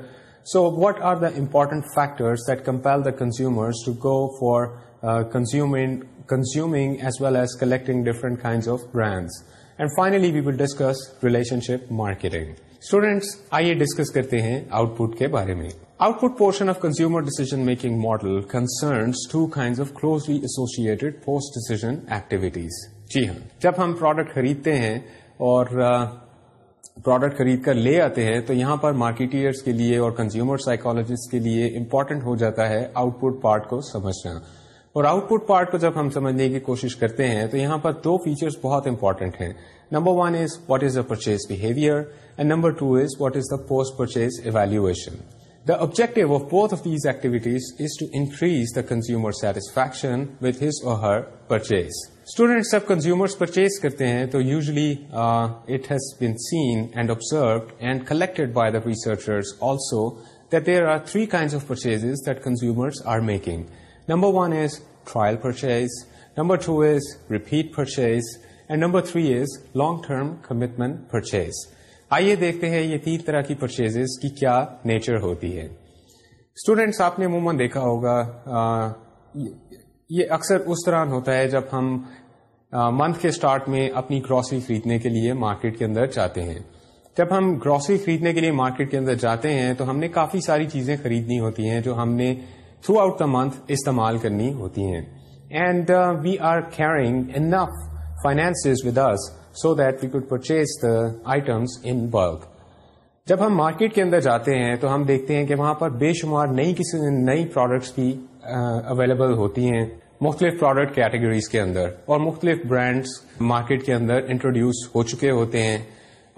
S1: so what are the important factors that compel the consumers to go for consuming as well as collecting different of brands and finally we will discuss relationship marketing students آئیے ڈسکس کرتے ہیں آؤٹ پٹ کے بارے میں output portion of consumer decision making model concerns two kind of closely associated post decision activities جی ہاں جب ہم پروڈکٹ خریدتے ہیں اور پروڈکٹ خرید کر لے آتے ہیں تو یہاں پر مارکیٹرس کے لیے اور کنزیومر سائیکولوجسٹ کے لیے امپورٹنٹ ہو جاتا ہے آؤٹ پٹ پارٹ کو سمجھنا اور آؤٹ پٹ پارٹ کو جب ہم سمجھنے کی کوشش کرتے ہیں تو یہاں پر دو فیچرس بہت امپورٹنٹ ہیں number one is what is the purchase behaviour and number two is what is the post purchase evaluation the objective of both of these activities is to increase the consumer satisfaction with his or her purchase students جب کنزیومر پرچیز کرتے ہیں تو usually it has been seen and observed and collected by the researchers also that there are three kind of purchase that are making number one is trial purchase number two is repeat purchase and number three is long term commitment purchase آئیے دیکھتے ہیں یہ تین طرح کی پرچیز کی کیا نیچر ہوتی ہے اسٹوڈینٹس آپ نے عموماً دیکھا ہوگا یہ اکثر اس طرح ہوتا ہے جب ہم منتھ کے اسٹارٹ میں اپنی گراسری خریدنے کے لیے مارکیٹ کے اندر جاتے ہیں جب ہم گراسری خریدنے کے لیے مارکیٹ کے اندر جاتے ہیں تو ہم نے کافی ساری چیزیں خریدنی ہوتی ہیں جو ہم نے تھرو آؤٹ دا منتھ استعمال کرنی ہوتی ہیں and we are carrying finance with us so that we could purchase the items in bulk جب ہم مارکیٹ کے اندر جاتے ہیں تو ہم دیکھتے ہیں کہ وہاں پر بے شمار نئی کسی نئی پروڈکٹس بھی اویلیبل uh, ہوتی ہیں مختلف پروڈکٹ کیٹیگریز کے اندر اور مختلف برانڈس مارکیٹ کے اندر انٹروڈیوس ہو چکے ہوتے ہیں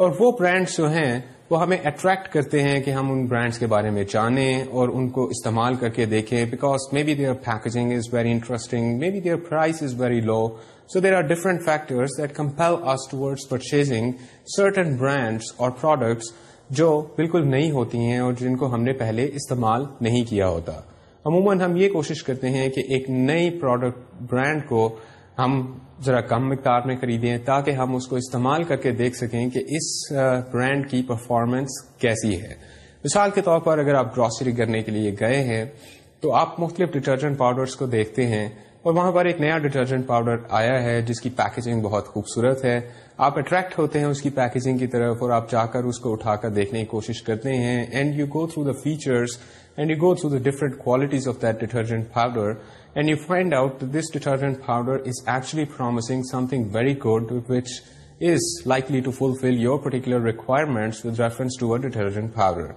S1: اور وہ برانڈس جو ہیں وہ ہمیں اٹریکٹ کرتے ہیں کہ ہم ان برانڈس کے بارے میں جانیں اور ان کو استعمال کر کے دیکھیں because maybe their packaging is very interesting maybe their price is very low so there are different factors that compel us towards purchasing certain brands or products جو بالکل نئی ہوتی ہیں اور جن کو ہم نے پہلے استعمال نہیں کیا ہوتا عموماً ہم یہ کوشش کرتے ہیں کہ ایک نئی پروڈکٹ برانڈ کو ہم ذرا کم مقدار میں خریدیں تاکہ ہم اس کو استعمال کر کے دیکھ سکیں کہ اس برانڈ کی پرفارمنس کیسی ہے مثال کے طور پر اگر آپ گراسری کرنے کے لیے گئے ہیں تو آپ مختلف ڈیٹرجنٹ پاؤڈرس کو دیکھتے ہیں اور وہاں پر ایک نیا ڈٹرجنٹ پاؤڈر آیا ہے جس کی پیکیجنگ بہت خوبصورت ہے آپ اٹریکٹ ہوتے ہیں اس کی پیکجنگ کی طرف اور آپ جا کر اس کو اٹھا کر دیکھنے کی کوشش کرتے ہیں and you go through the features and you go through the different qualities of that detergent powder and you find out this detergent powder is actually promising something very good which is likely to fulfil your particular requirement reference to uh detergent powder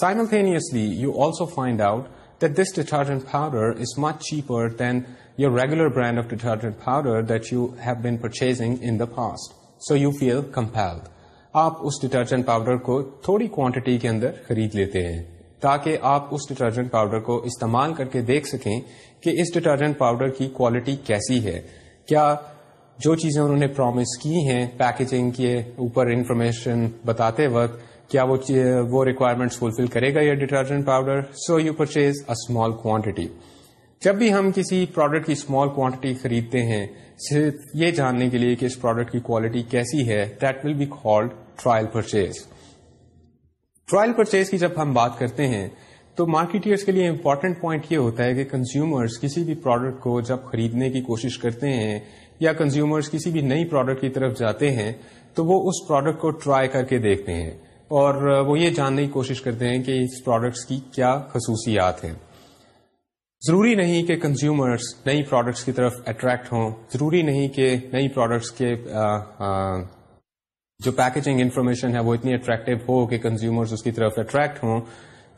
S1: simultaneously you also find out this detergent powder is much cheaper than your regular brand of detergent پاؤڈرزنگ in past so you feel compelled آپ اس ڈیٹرجنٹ پاؤڈر کو تھوڑی کوانٹٹی کے اندر خرید لیتے ہیں تاکہ آپ اس ڈیٹرجنٹ پاؤڈر کو استعمال کر کے دیکھ سکیں کہ اس ڈیٹرجنٹ پاؤڈر کی کوالٹی کیسی ہے کیا جو چیزیں انہوں نے پرومس کی ہیں پیکجنگ کے اوپر انفارمیشن بتاتے وقت کیا وہ ریکوائرمنٹ فلفل کرے گا یہ detergent powder so you purchase a small quantity جب بھی ہم کسی پروڈکٹ کی اسمال کوانٹٹی خریدتے ہیں صرف یہ جاننے کے لیے کہ اس پروڈکٹ کی کوالٹی کیسی ہے that will be called trial purchase trial purchase کی جب ہم بات کرتے ہیں تو مارکیٹرس کے لیے امپورٹنٹ پوائنٹ یہ ہوتا ہے کہ کنزیومرس کسی بھی پروڈکٹ کو جب خریدنے کی کوشش کرتے ہیں یا کنزیومرز کسی بھی نئی پروڈکٹ کی طرف جاتے ہیں تو وہ اس پروڈکٹ کو ٹرائی کر کے دیکھتے ہیں اور وہ یہ جاننے کی کوشش کرتے ہیں کہ اس پروڈکٹس کی کیا خصوصیات ہیں ضروری نہیں کہ کنزیومرس نئی پروڈکٹس کی طرف اٹریکٹ ہوں ضروری نہیں کہ نئی پروڈکٹس کے جو پیکجنگ انفارمیشن ہے وہ اتنی اٹریکٹو ہو کہ کنزیومرز اس کی طرف اٹریکٹ ہوں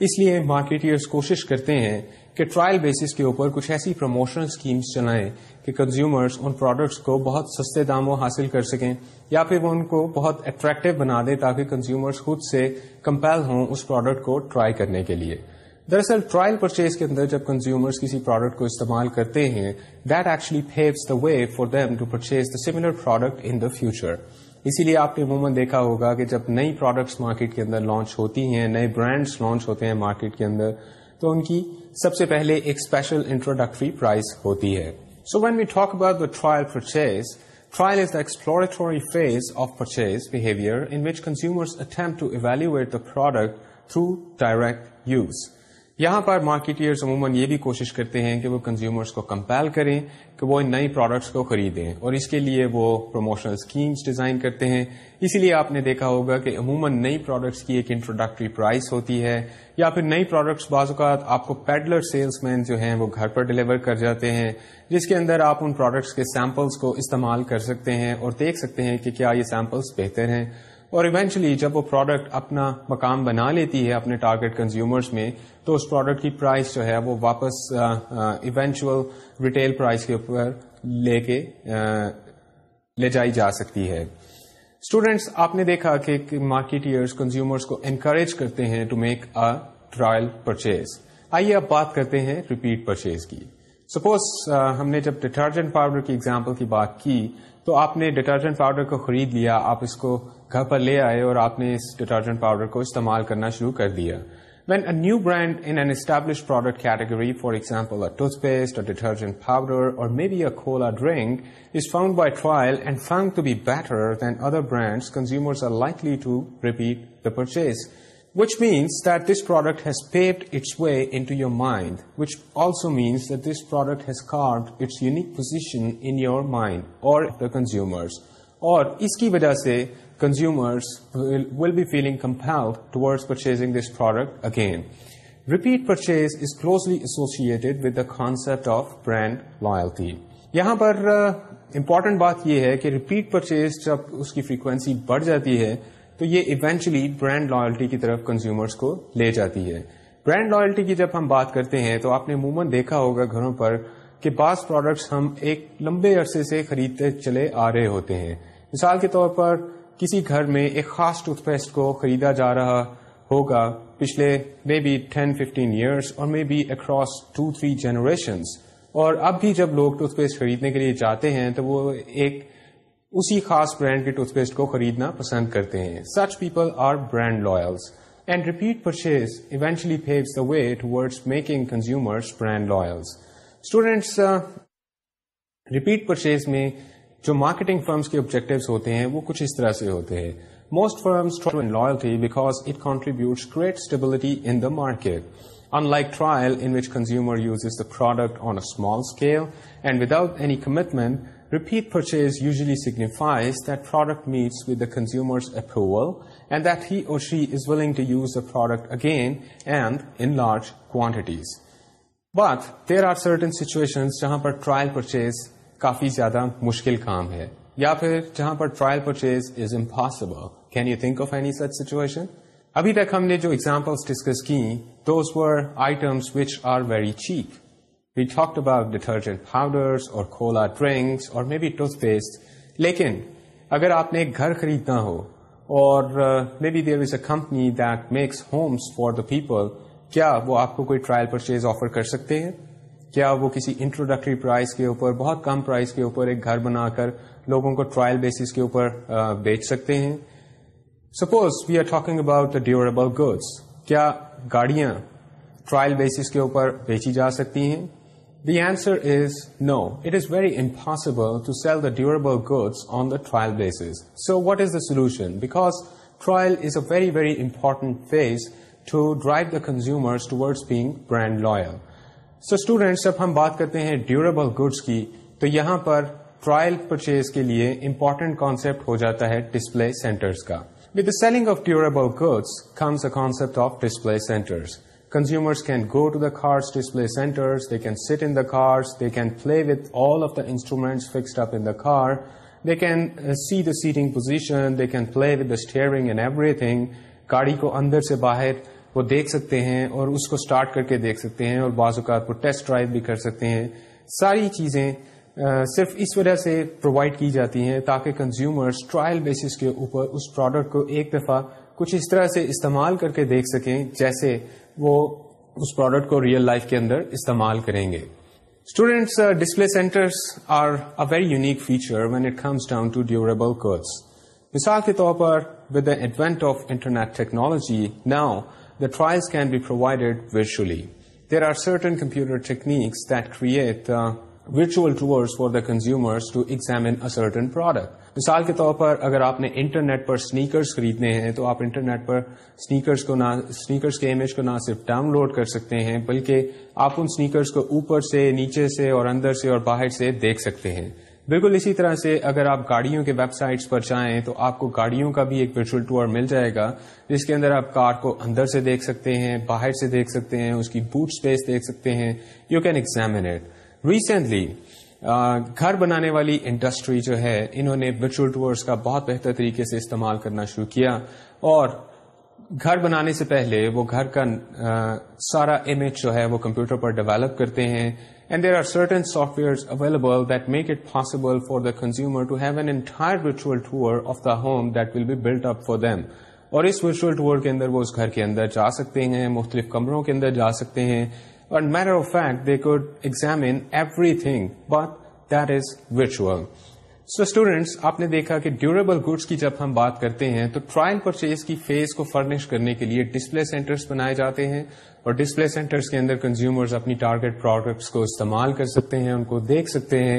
S1: اس لیے مارکیٹرس کوشش کرتے ہیں کہ ٹرائل بیسس کے اوپر کچھ ایسی پروموشنل اسکیمس چلائیں کہ کنزیومرز ان پروڈکٹس کو بہت سستے داموں حاصل کر سکیں یا پھر وہ ان کو بہت اٹریکٹو بنا دیں تاکہ کنزیومرز خود سے کمپیل ہوں اس پروڈکٹ کو ٹرائی کرنے کے لیے دراصل ٹرائل پرچیز کے اندر جب کنزیومر کسی پروڈکٹ کو استعمال کرتے ہیں that actually paves the way for them to purchase the similar product in the future اسی لیے آپ نے عموماً دیکھا ہوگا کہ جب نئی پروڈکٹس مارکیٹ کے اندر لانچ ہوتی ہیں نئے برانڈس لانچ ہوتے ہیں مارکیٹ کے اندر تو ان کی سب سے پہلے ایک اسپیشل انٹروڈکٹری پرائز ہوتی ہے so when we talk about the trial purchase trial is the exploratory phase of purchase behaviour in which consumers attempt to evaluate the product through direct use یہاں پر مارکیٹرز عموماً یہ بھی کوشش کرتے ہیں کہ وہ کنزیومرز کو کمپیل کریں کہ وہ ان پروڈکٹس کو خریدیں اور اس کے لیے وہ پروموشنل اسکیمس ڈیزائن کرتے ہیں اسی لیے آپ نے دیکھا ہوگا کہ عموماً نئی پروڈکٹس کی ایک انٹروڈکٹری پرائز ہوتی ہے یا پھر نئی پروڈکٹس بعض اوقات آپ کو پیڈلر سیلس مین جو ہیں وہ گھر پر ڈلیور کر جاتے ہیں جس کے اندر آپ ان پروڈکٹس کے سیمپلس کو استعمال کر سکتے ہیں اور دیکھ سکتے ہیں کہ کیا یہ سیمپلس بہتر ہیں اور ایونچولی جب وہ پروڈکٹ اپنا مقام بنا لیتی ہے اپنے ٹارگیٹ کنزیومرز میں تو اس پروڈکٹ کی پرائز جو ہے وہ واپس ایونچول ریٹیل پرائز کے اوپر لے لے کے جائی جا سکتی ہے اسٹوڈینٹس آپ نے دیکھا کہ مارکیٹرس کنزیومرس کو انکریج کرتے ہیں to make a trial purchase آئیے آپ بات کرتے ہیں ریپیٹ پرچیز کی سپوز ہم نے جب ڈٹرجنٹ پاؤڈر کی ایگزامپل کی بات کی تو آپ نے ڈٹرجنٹ پاؤڈر کو خرید لیا آپ اس کو گھر پر لے آئے اور آپ نے اس ڈیٹرجنٹ پاؤڈر کو استعمال کرنا شروع کر دیا when a new brand in an established product category for example toothpaste uh powder or maybe a cola drink is found by trial and found to be better than other brand consumers are likely to repeat the purchase which means that this product has paved its way into to your mind also also means that this product has carved its unique position in your mind اور دا کنزیومرز اور اس کی وجہ سے compelled will be feeling product again. This product again repeat purchase is the concept of brand loyalty یہاں پر امپورٹنٹ بات یہ ہے کہ ریپیٹ پرچیز جب اس کی فریکوینسی بڑھ جاتی ہے تو یہ ایونچلی برانڈ لائلٹی کی طرف کنزیومرس کو لے جاتی ہے برانڈ لائلٹی کی جب ہم بات کرتے ہیں تو آپ نے عموماً دیکھا ہوگا گھروں پر کہ بعض پروڈکٹس ہم ایک لمبے عرصے سے خریدتے چلے آ رہے ہوتے ہیں مثال کے طور پر کسی گھر میں ایک خاص ٹوتھ پیسٹ کو خریدا جا رہا ہوگا پچھلے maybe ten fifteen years or maybe across two three generations اور اب بھی جب لوگ ٹوتھ پیسٹ خریدنے کے لیے جاتے ہیں تو وہ ایک اسی خاص برانڈ کے ٹوتھ پیسٹ کو خریدنا پسند کرتے ہیں such people are brand loyals and repeat purchase eventually paves the way towards making brand loyals students repeat purchase میں جو مارکیٹنگ فرمس کے آبجیکٹس ہوتے ہیں وہ کچھ اس طرح سے ہوتے ہیں most firms loyalty because it contributes great stability in the market unlike trial in which consumer use the product on a small scale and without any commitment repeat purchase usually signifies that product meets with the consumers approval and that he or she is willing to use the product again and in large quantities but there are certain situation جہاں پر ٹرائل پرچیز کافی زیادہ مشکل کام ہے یا پھر جہاں پر trial purchase is impossible can you think of any such situation ابھی تک ہم نے جو ایگزامپلس ڈسکس کی those items which are very cheap we talk about detergent powders or cola drinks اور مے بی ٹوتھ پیسٹ لیکن اگر آپ نے گھر خریدنا ہو اور maybe is a company that makes homes for the people کیا وہ آپ کو کوئی ٹرائل پرچیز آفر کر سکتے ہیں کیا وہ کسی انٹروڈکٹری پرائز کے اوپر بہت کم پرائز کے اوپر ایک گھر بنا کر لوگوں کو ٹرائل بیسس کے اوپر بیچ سکتے ہیں suppose we are talking about durable goods کیا گاڑیاں ٹرائل بیسس کے اوپر بیچی جا سکتی ہیں the answer is no it is very impossible to sell the durable goods on the trial basis so what is the solution because trial is a very very important phase to drive the consumers towards being brand loyal so so students جب ہم بات کرتے ہیں ڈیوریبل گڈس کی تو یہاں پر ٹرائل پرچیز کے لیے امپورٹنٹ کانسپٹ ہو جاتا ہے ڈسپلے سینٹرز کا with the selling of durable goods comes concept of display centres consumers can go to the cars display centres they can sit in the cars they can play with all of the instruments fixed up in the car they can see the seating position they can play with steering and everything گاڑی کو اندر سے باہر وہ دیکھ سکتے ہیں اور اس کو اسٹارٹ کر کے دیکھ سکتے ہیں اور بعض اوقات وہ ٹیسٹ ڈرائیو بھی کر سکتے ہیں ساری چیزیں صرف اس وجہ سے پرووائڈ کی جاتی ہیں تاکہ کنزیومرز ٹرائل بیسس کے اوپر اس پروڈکٹ کو ایک دفعہ کچھ اس طرح سے استعمال کر کے دیکھ سکیں جیسے وہ اس پروڈکٹ کو ریئل لائف کے اندر استعمال کریں گے students display centre are a very unique feature when it comes down to durable cars مثال کے طور پر with the advent of internet technology now the trial can be proudly there are certain computer for the کنزیومرٹن product مثال کے طور پر اگر آپ نے انٹرنیٹ پر سنیکرز خریدنے ہیں تو آپ انٹرنیٹ پر سنیکرز سنیکرز کو نہ کے امیج کو نہ صرف ڈاؤن لوڈ کر سکتے ہیں بلکہ آپ ان سنیکرز کو اوپر سے نیچے سے اور اندر سے اور باہر سے دیکھ سکتے ہیں بالکل اسی طرح سے اگر آپ گاڑیوں کے ویب سائٹس پر جائیں تو آپ کو گاڑیوں کا بھی ایک ورچوئل ٹور مل جائے گا جس کے اندر آپ کار کو اندر سے دیکھ سکتے ہیں باہر سے دیکھ سکتے ہیں اس کی بوٹ اسپیس دیکھ سکتے ہیں you can examine it recently گھر بنانے والی انڈسٹری جو ہے انہوں نے ورچوئل ٹورس کا بہت بہتر طریقے سے استعمال کرنا شروع کیا اور گھر بنانے سے پہلے وہ گھر کا سارا امیج جو ہے وہ کمپیوٹر پر ڈیولپ کرتے ہیں and there are certain software available that make it possible for the consumer to have an entire virtual tour of the home that will be up up for اور اس ورچوئل ٹور کے اندر وہ اس گھر کے اندر جا سکتے ہیں مختلف کمروں کے اندر جا سکتے ہیں matter of fact they could examine everything but that is virtual so students آپ نے دیکھا کہ ڈیوریبل گڈس کی جب ہم بات کرتے ہیں تو ٹرائل پرچیز کی فیز کو فرنش کرنے کے لیے ڈسپلے سینٹرز بنائے جاتے ہیں اور ڈسپلے سینٹرس کے اندر کنزیومرز اپنی ٹارگیٹ پروڈکٹس کو استعمال کر سکتے ہیں ان کو دیکھ سکتے ہیں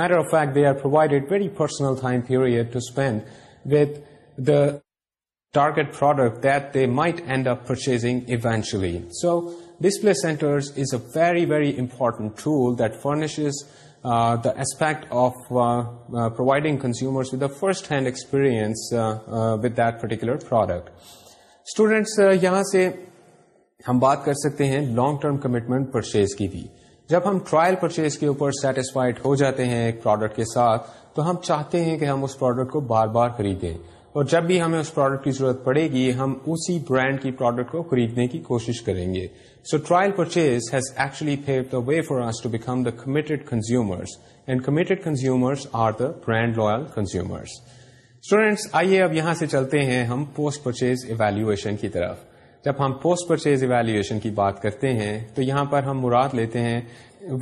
S1: matter of fact they are provided very personal time period to spend with the target product that they might end up purchasing eventually so display centres is a very very important tool of uh, uh, providing of providing a with the first hand uh, with that particular product students یہاں سے ہم بات کر سکتے ہیں لانگ ٹرم کمٹمنٹ پرچیز کی بھی جب ہم ٹرائل پرچیز کے اوپر سیٹسفائڈ ہو جاتے ہیں ایک پروڈکٹ کے ساتھ تو ہم چاہتے ہیں کہ ہم اس پروڈکٹ کو بار بار خریدیں اور جب بھی ہمیں اس پروڈکٹ کی ضرورت پڑے گی ہم اسی برانڈ کی پروڈکٹ کو خریدنے کی کوشش کریں گے so trial purchase has actually paved the way for to become the committed consumers and committed consumers are the brand loyal consumers students آئیے اب یہاں سے چلتے ہیں ہم پوسٹ پرچیز ایویلویشن کی طرف جب ہم پوسٹ پرچیز ایویلویشن کی بات کرتے ہیں تو یہاں پر ہم مراد لیتے ہیں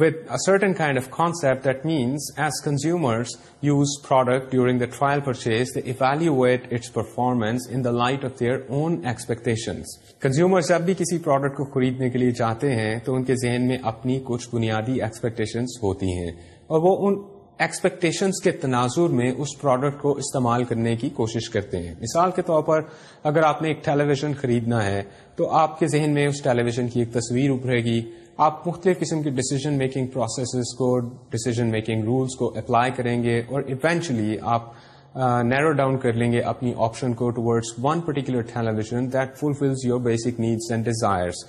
S1: with a certain kind of concept that means as consumers use product during the trial purchase they evaluate its performance in the light of their own expectations consumers جب بھی کسی product کو خریدنے کے لیے جاتے ہیں تو ان کے ذہن میں اپنی کچھ بنیادی expectations ہوتی ہیں اور وہ ان ایکسپیکٹیشنس کے تناظر میں اس پروڈکٹ کو استعمال کرنے کی کوشش کرتے ہیں مثال کے طور پر اگر آپ نے ایک ٹیلی ویژن خریدنا ہے تو آپ کے ذہن میں اس ٹیلی ویژن کی ایک تصویر ابھرے گی آپ مختلف قسم کے ڈیسیزن میکنگ پروسیسز کو ڈیسیزن میکنگ رولس کو اپلائی کریں گے اور ایونچولی آپ نیرو ڈاؤن کر لیں گے اپنی آپشن کو towards one particular television that fulfils your basic needs and desires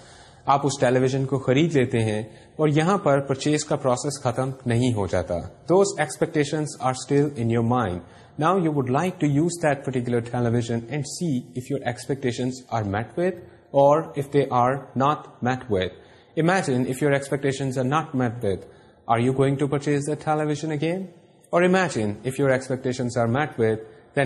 S1: آپ اس ٹیلی ویژن کو خرید لیتے ہیں اور یہاں پر پرچیز کا پروسیس ختم نہیں ہو جاتا those expectation are still in your mind now you would like to use television and see your expectations are met with or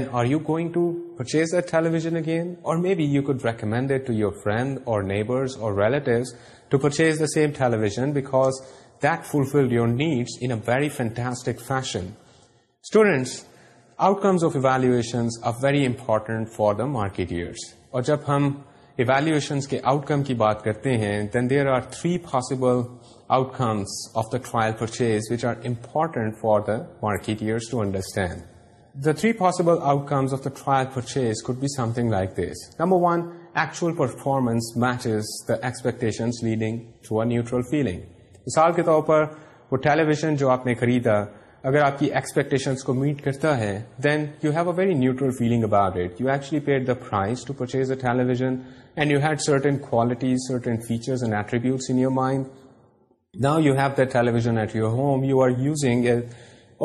S1: ن are you گوئگ to purchase the television again or maybe you could recommended to your friend or neighbours or relative to purchase the same television because دلفلڈ your needs and a very fantastic fashion students outcomes of evaluations are very important for the marketers اور جب ہم ایویلویشنز کے آؤٹ کم کی بات کرتے ہیں then there are three possible outcomes of the trial purchase which are important for the marketers to understand the three possible outcomes of the trial purchase could be something like this number one actual performance matches مثال کے طور پر وہ ٹیلی ویژن جو آپ نے خریدا اگر آپ کی ایکسپیکٹیشنس کو میٹ کرتا ہے then you have a very neutral feeling about it you actually paid the price to purchase a television and you had certain qualities certain features and attributes in your mind now you have the television at your home you are using it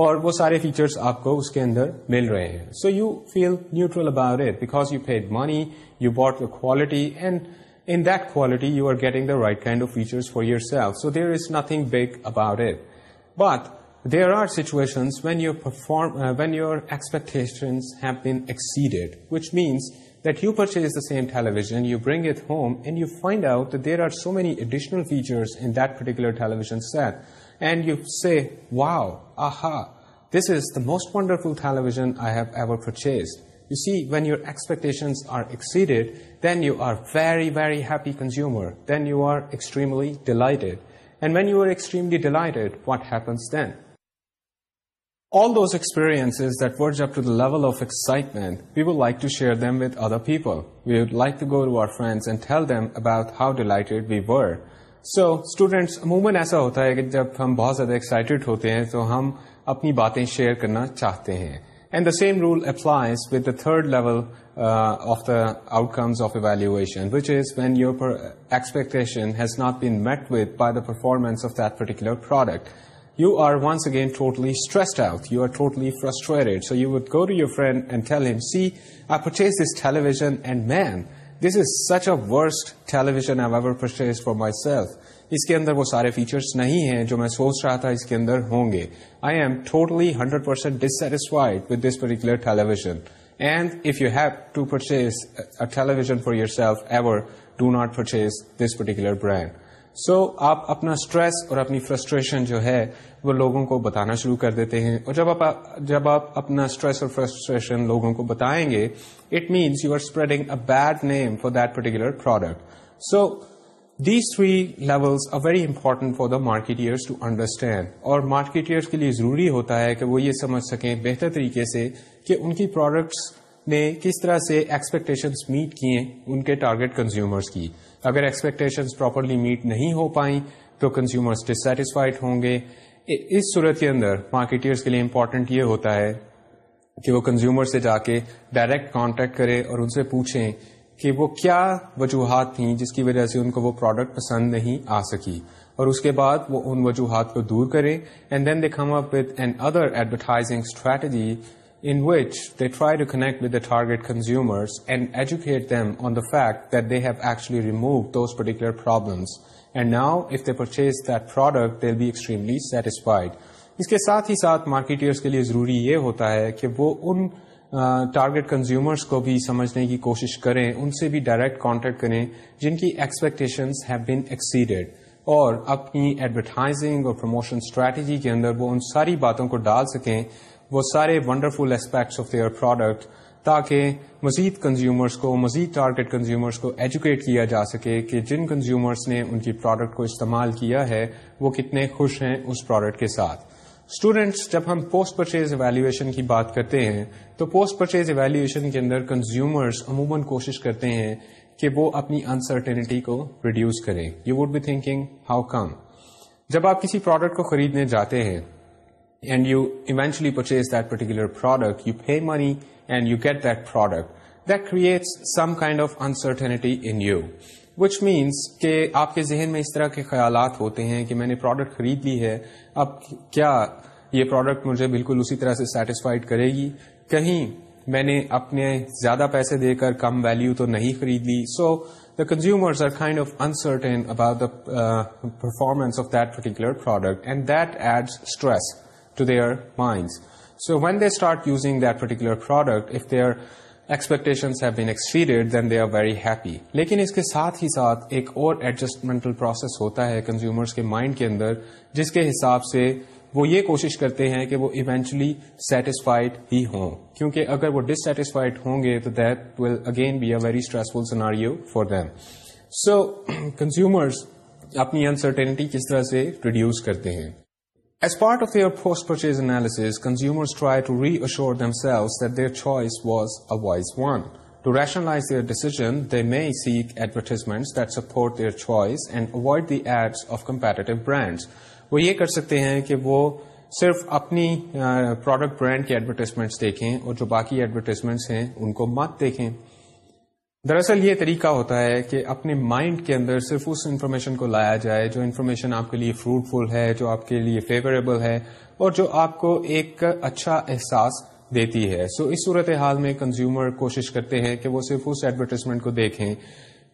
S1: اور وہ سارے فیچرس آپ کو اس کے اندر مل رہے ہیں so you feel neutral about it because you paid money you bought the quality and in that quality you are getting the right kind of features for yourself so there is nothing big about it but there are situation when you perform when your are have been exceeded which means that you purchase the same television you bring it home and you find out there are so many additional features in that particular television set and you say, wow, aha, this is the most wonderful television I have ever purchased. You see, when your expectations are exceeded, then you are very, very happy consumer. Then you are extremely delighted. And when you are extremely delighted, what happens then? All those experiences that verge up to the level of excitement, we would like to share them with other people. We would like to go to our friends and tell them about how delighted we were. So students عموماً ایسا ہوتا ہے کہ جب ہم بہت زیادہ ایکسائٹیڈ ہوتے ہیں تو ہم اپنی باتیں شیئر کرنا چاہتے ہیں and the same rule applies with the third level of the outcomes of evaluation which is when your expectation has not been met with by the performance of that particular product you are once again totally stress out you are totally frustrate so you would go your friend and ٹھیک ہم see I purchase this television and man this is such a worst television ever purchase for myself اس کے اندر وہ سارے فیچرس نہیں ہیں جو میں سوچ رہا تھا اس کے اندر ہوں گے I am totally hundred percent dissatisfied with this particular television and if you have to purchase television for yourself ever do not purchase this particular brand so آپ اپنا اسٹریس اور اپنی فرسٹریشن جو ہے وہ لوگوں کو بتانا شروع کر دیتے ہیں اور جب آپ جب آپ اپنا اسٹریس اور فرسٹریشن لوگوں کو بتائیں گے it means you are spreading a bad name for that particular product so these three levels are very important for the marketers to understand اور مارکیٹرس کے لیے ضروری ہوتا ہے کہ وہ یہ سمجھ سکیں بہتر طریقے سے کہ ان کی پروڈکٹس نے کس طرح سے ایکسپیکٹیشنس میٹ کیے ان کے ٹارگیٹ کنزیومرس کی اگر ایکسپیکٹیشن پراپرلی میٹ نہیں ہو پائیں تو کنزیومرس ڈسٹسفائڈ ہوں گے اس صورت کے اندر مارکیٹرس کے لیے امپورٹنٹ یہ ہوتا ہے کہ وہ کنزیومر سے جا کے ڈائریکٹ کانٹیکٹ کرے اور ان سے پوچھیں کہ وہ کیا وجوہات تھیں جس کی وجہ سے ان کو وہ پروڈکٹ پسند نہیں آ سکی اور اس کے بعد وہ ان وجوہات کو دور کریں and then they come up with another advertising strategy which they try to connect with the target consumers and educate them on the fact that they have actually removed those particular problems. And now, if they purchase that product, they'll be extremely satisfied. اس کے ساتھ ہی ساتھ مارکیٹرس کے لیے ضروری یہ ہوتا ہے کہ وہ ان ٹارگیٹ کنزیومرس کو بھی سمجھنے کی کوشش کریں ان سے بھی ڈائریکٹ کانٹیکٹ کریں جن کی ایکسپیکٹیشنز ہیو بین ایکسیڈیڈ اور اپنی ایڈورٹائزنگ اور پروموشن اسٹریٹجی کے اندر وہ ان ساری باتوں کو ڈال سکیں وہ سارے wonderful aspects of their product تاکہ مزید کنزیومرس کو مزید ٹارگیٹ کنزیومرس کو ایجوکیٹ کیا جا سکے کہ جن کنزیومرس نے ان کی پروڈکٹ کو استعمال کیا ہے وہ کتنے خوش ہیں اس پروڈکٹ کے ساتھ اسٹوڈینٹس جب ہم پوسٹ پرچیز ایویلویشن کی بات کرتے ہیں تو پوسٹ پرچیز ایویلویشن کے اندر کنزیومرس عموماً کوشش کرتے ہیں کہ وہ اپنی انسرٹینٹی کو ریڈیوز کریں you would be thinking how come جب آپ کسی پروڈکٹ کو خریدنے جاتے ہیں and you eventually purchase that particular product you pay money and you get that product that creates some kind of uncertainty which means کہ آپ کے ذہن میں اس طرح کے خیالات ہوتے ہیں کہ میں نے پروڈکٹ خرید لی ہے اب کیا یہ پروڈکٹ مجھے بالکل اسی طرح سے سیٹسفائڈ کرے گی کہیں میں نے اپنے زیادہ پیسے دے کر کم ویلو تو نہیں خرید لی so the consumers are kind of uncertain about the performance of that particular product and that add stress to their minds so when they start using that particular product their expectation very happy لیکن اس کے ساتھ ہی ساتھ ایک اور ایڈجسٹمنٹ پروسیس ہوتا ہے کنزیومرس کے مائنڈ کے اندر جس کے حساب سے وہ یہ کوشش کرتے ہیں کہ وہ ایونچلی سیٹسفائیڈ ہی ہوں کیونکہ اگر وہ ڈسٹسفائیڈ ہوں گے تو that will again be a very stressful scenario for them so consumers اپنی انسرٹینٹی کس طرح سے ریڈیوز کرتے ہیں As part of their post-purchase analysis, consumers try to reassure themselves that their choice was a wise one. To rationalize their decision, they may seek advertisements that support their choice and avoid the ads of competitive brands. وہ یہ کر سکتے ہیں کہ وہ صرف اپنی پروڈکٹ برانڈ کے ایڈورٹیزمنٹس دیکھیں اور جو باقی ایڈورٹیزمنٹس ہیں ان کو مت دیکھیں دراصل یہ طریقہ ہوتا ہے کہ اپنے مائنڈ کے اندر صرف اس انفارمیشن کو لایا جائے جو انفارمیشن آپ کے لیے فروٹفل ہے جو آپ کے لیے فیوریبل ہے اور جو آپ کو ایک اچھا احساس دیتی ہے سو so اس صورت حال میں کنزیومر کوشش کرتے ہیں کہ وہ صرف اس ایڈورٹیزمنٹ کو دیکھیں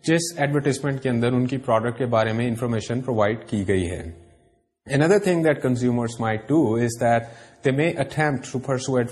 S1: جس ایڈورٹیزمنٹ کے اندر ان کی پروڈکٹ کے بارے میں انفارمیشن پرووائڈ کی گئی ہے consumers thing that is to is that they may attempt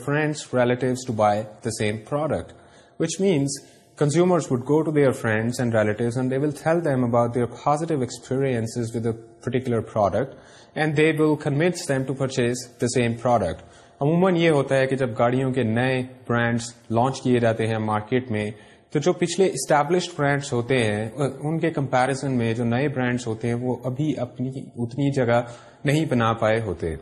S1: friends relatives to buy the same product which means consumers would go to their friends and and relatives they will tell them about their positive experiences with a particular product and they will convince them to purchase the same product. عموماً یہ ہوتا ہے کہ جب گاڑیوں کے نئے برانڈس لانچ کیے جاتے ہیں مارکیٹ میں تو جو پچھلے اسٹیبلشڈ برانڈس ہوتے ہیں ان کے کمپیرزن میں جو نئے برانڈس ہوتے ہیں وہ ابھی اپنی اتنی جگہ نہیں بنا پائے ہوتے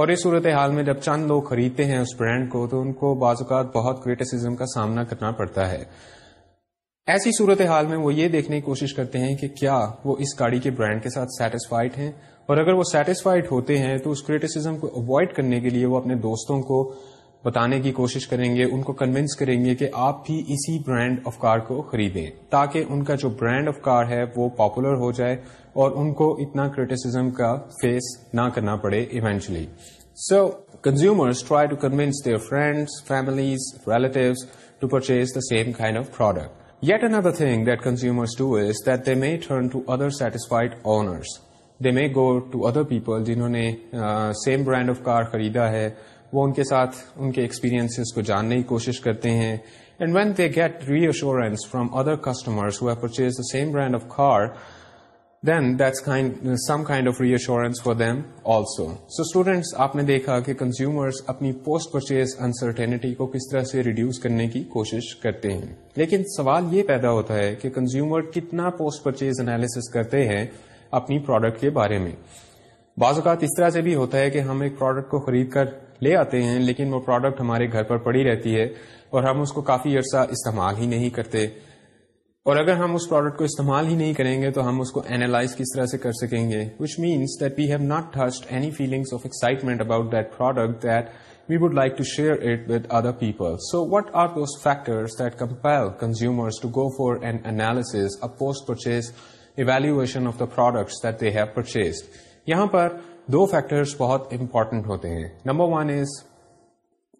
S1: اور اس صورت حال میں جب چند لوگ خریدتے ہیں اس برانڈ کو تو ان کو بعض اوقات بہت کریٹیسم کا سامنا کرنا پڑتا ہے ایسی صورتحال میں وہ یہ دیکھنے کی کوشش کرتے ہیں کہ کیا وہ اس گاڑی کے برانڈ کے ساتھ سیٹسفائڈ ہیں اور اگر وہ سیٹسفائڈ ہوتے ہیں تو اس کریٹیسم کو اوائڈ کرنے کے لیے وہ اپنے دوستوں کو بتانے کی کوشش کریں گے ان کو کنوینس کریں گے کہ آپ بھی اسی برانڈ آف کار کو خریدیں تاکہ ان کا جو برانڈ آف کار ہے وہ پاپولر ہو جائے اور ان کو اتنا کریٹیسم کا فیس نہ کرنا پڑے eventually so consumers try to convince their friends families relatives to purchase the same kind of product Yet thing that consumers do is that they may turn to other satisfied owners. They may go to other people جنہوں نے سیم برانڈ آف کار خریدا ہے وہ ان کے ساتھ ان کے اکسپیرینس کو جاننے کی کوشش کرتے ہیں and when they get reassurance from other customers same brand of car آپ نے دیکھا کہ کنزیومر اپنی پوسٹ پرچیز انسرٹینٹی کو کس طرح سے ریڈیوز کرنے کی کوشش کرتے ہیں لیکن سوال یہ پیدا ہوتا ہے کہ کنزیومر کتنا پوسٹ پرچیز انالیس کرتے ہیں اپنی پروڈکٹ کے بارے میں بعض اوقات اس طرح سے بھی ہوتا ہے کہ ہم ایک پروڈکٹ کو خرید کر لے آتے ہیں لیکن وہ پروڈکٹ ہمارے گھر پر پڑی رہتی ہے اور ہم اس کو کافی عرصہ استعمال ہی نہیں کرتے اور اگر ہم اس پروڈکٹ کو استعمال ہی نہیں کریں گے تو ہم اس کو اینالائز کس طرح سے کر سکیں گے which means that we have not touched any feelings of excitement about that product that we would like to share it with other people so what are those that for an consumer a post analysis evaluation of the products that they have purchase یہاں پر دو فیکٹرس بہت امپورٹنٹ ہوتے ہیں نمبر ون از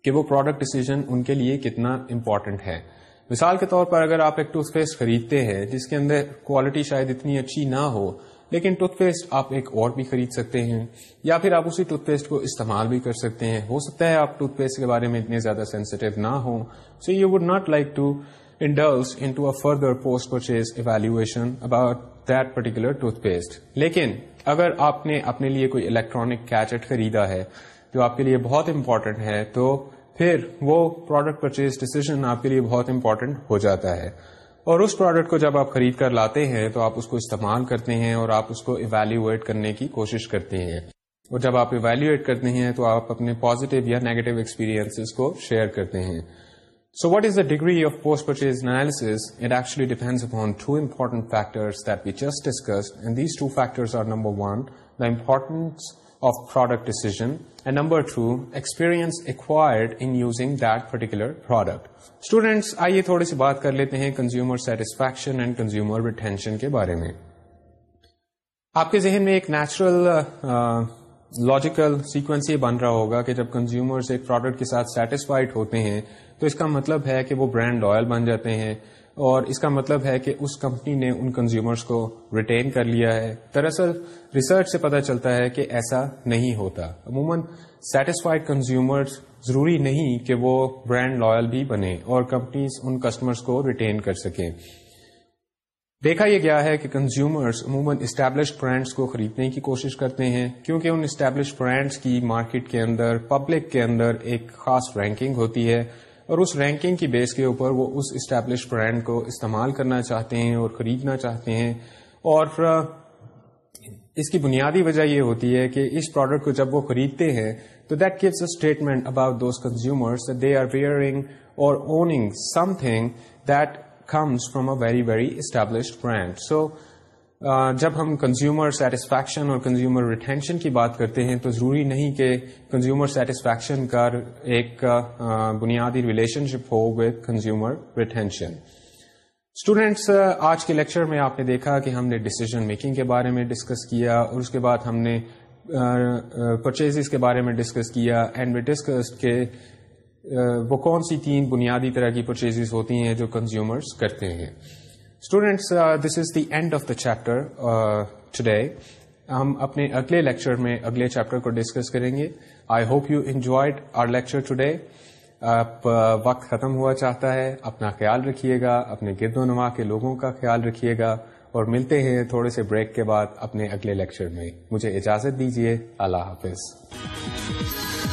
S1: کہ وہ پروڈکٹ ڈیسیزن ان کے لیے کتنا امپورٹنٹ ہے مثال کے طور پر اگر آپ ایک ٹوتھ پیسٹ خریدتے ہیں جس کے اندر کوالٹی شاید اتنی اچھی نہ ہو لیکن ٹوتھ پیسٹ آپ ایک اور بھی خرید سکتے ہیں یا پھر آپ اسی ٹوتھ پیسٹ کو استعمال بھی کر سکتے ہیں ہو سکتا ہے آپ ٹوتھ پیسٹ کے بارے میں اتنے زیادہ سینسٹیو نہ ہوں so you would not like to indulge in further post purchase evaluation about that particular toothpaste لیکن اگر آپ نے اپنے لیے کوئی الیکٹرانک کیچٹ خریدا ہے جو آپ کے لیے بہت امپورٹنٹ ہے تو پھر وہ پروڈکٹ پرچیز ڈیسیزن آپ کے لیے بہت امپورٹنٹ ہو جاتا ہے اور اس پروڈکٹ کو جب آپ خرید کر لاتے ہیں تو آپ اس کو استعمال کرتے ہیں اور آپ اس کو ایویلویٹ کرنے کی کوشش کرتے ہیں اور جب آپ ایویلیویٹ کرتے ہیں تو آپ اپنے پازیٹیو یا نیگیٹو ایکسپیرینس کو شیئر کرتے ہیں so what is the degree of post purchase analysis it actually depends upon two important factors that we just discuss and these two factors are number one the importance of the decision number two experience ایک دیٹ پرٹیکولر پروڈکٹ اسٹوڈینٹس آئیے تھوڑی سی بات کر لیتے ہیں consumer satisfaction and consumer retention کے بارے میں آپ کے ذہن میں ایک نیچرل لاجیکل سیکوینس یہ بن رہا ہوگا کہ جب کنزیومرز ایک پروڈکٹ کے ساتھ سیٹسفائڈ ہوتے ہیں تو اس کا مطلب ہے کہ وہ برانڈ لائل بن جاتے ہیں اور اس کا مطلب ہے کہ اس کمپنی نے ان کنزیومرز کو ریٹین کر لیا ہے دراصل ریسرچ سے پتہ چلتا ہے کہ ایسا نہیں ہوتا عموماً سیٹسفائیڈ کنزیومرز ضروری نہیں کہ وہ برانڈ لائل بھی بنے اور کمپنیز ان کسٹمرز کو ریٹین کر سکیں دیکھا یہ گیا ہے کہ کنزیومرز عموماً اسٹیبلش برانڈس کو خریدنے کی کوشش کرتے ہیں کیونکہ ان اسٹیبلش برانڈس کی مارکیٹ کے اندر پبلک کے اندر ایک خاص رینکنگ ہوتی ہے اور اس رینکنگ کی بیس کے اوپر وہ اس اسٹیبلش برانڈ کو استعمال کرنا چاہتے ہیں اور خریدنا چاہتے ہیں اور اس کی بنیادی وجہ یہ ہوتی ہے کہ اس پروڈکٹ کو جب وہ خریدتے ہیں تو that gives a statement about those consumers they are wearing or owning something that comes from a very very established brand so جب ہم کنزیومر سیٹسفیکشن اور کنزیومر ریٹینشن کی بات کرتے ہیں تو ضروری نہیں کہ کنزیومر سیٹسفیکشن کا ایک بنیادی ریلیشن شپ ہو وتھ کنزیومر ریٹینشن اسٹوڈینٹس آج کے لیکچر میں آپ نے دیکھا کہ ہم نے ڈسیزن میکنگ کے بارے میں ڈسکس کیا اور اس کے بعد ہم نے پرچیز کے بارے میں ڈسکس کیا اینڈ وی ڈسکس کے وہ کون سی تین بنیادی طرح کی پرچیز ہوتی ہیں جو کنزیومرس کرتے ہیں students this is the end of the chapter today ہم اپنے اگلے لیکچر میں اگلے چیپٹر کو ڈسکس کریں گے I hope you enjoyed our lecture today آپ uh, وقت ختم ہوا چاہتا ہے اپنا خیال رکھیے گا اپنے گرد و نما کے لوگوں کا خیال رکھیے گا اور ملتے ہیں تھوڑے سے بریک کے بعد اپنے اگلے لیکچر میں مجھے اجازت دیجیے اللہ حافظ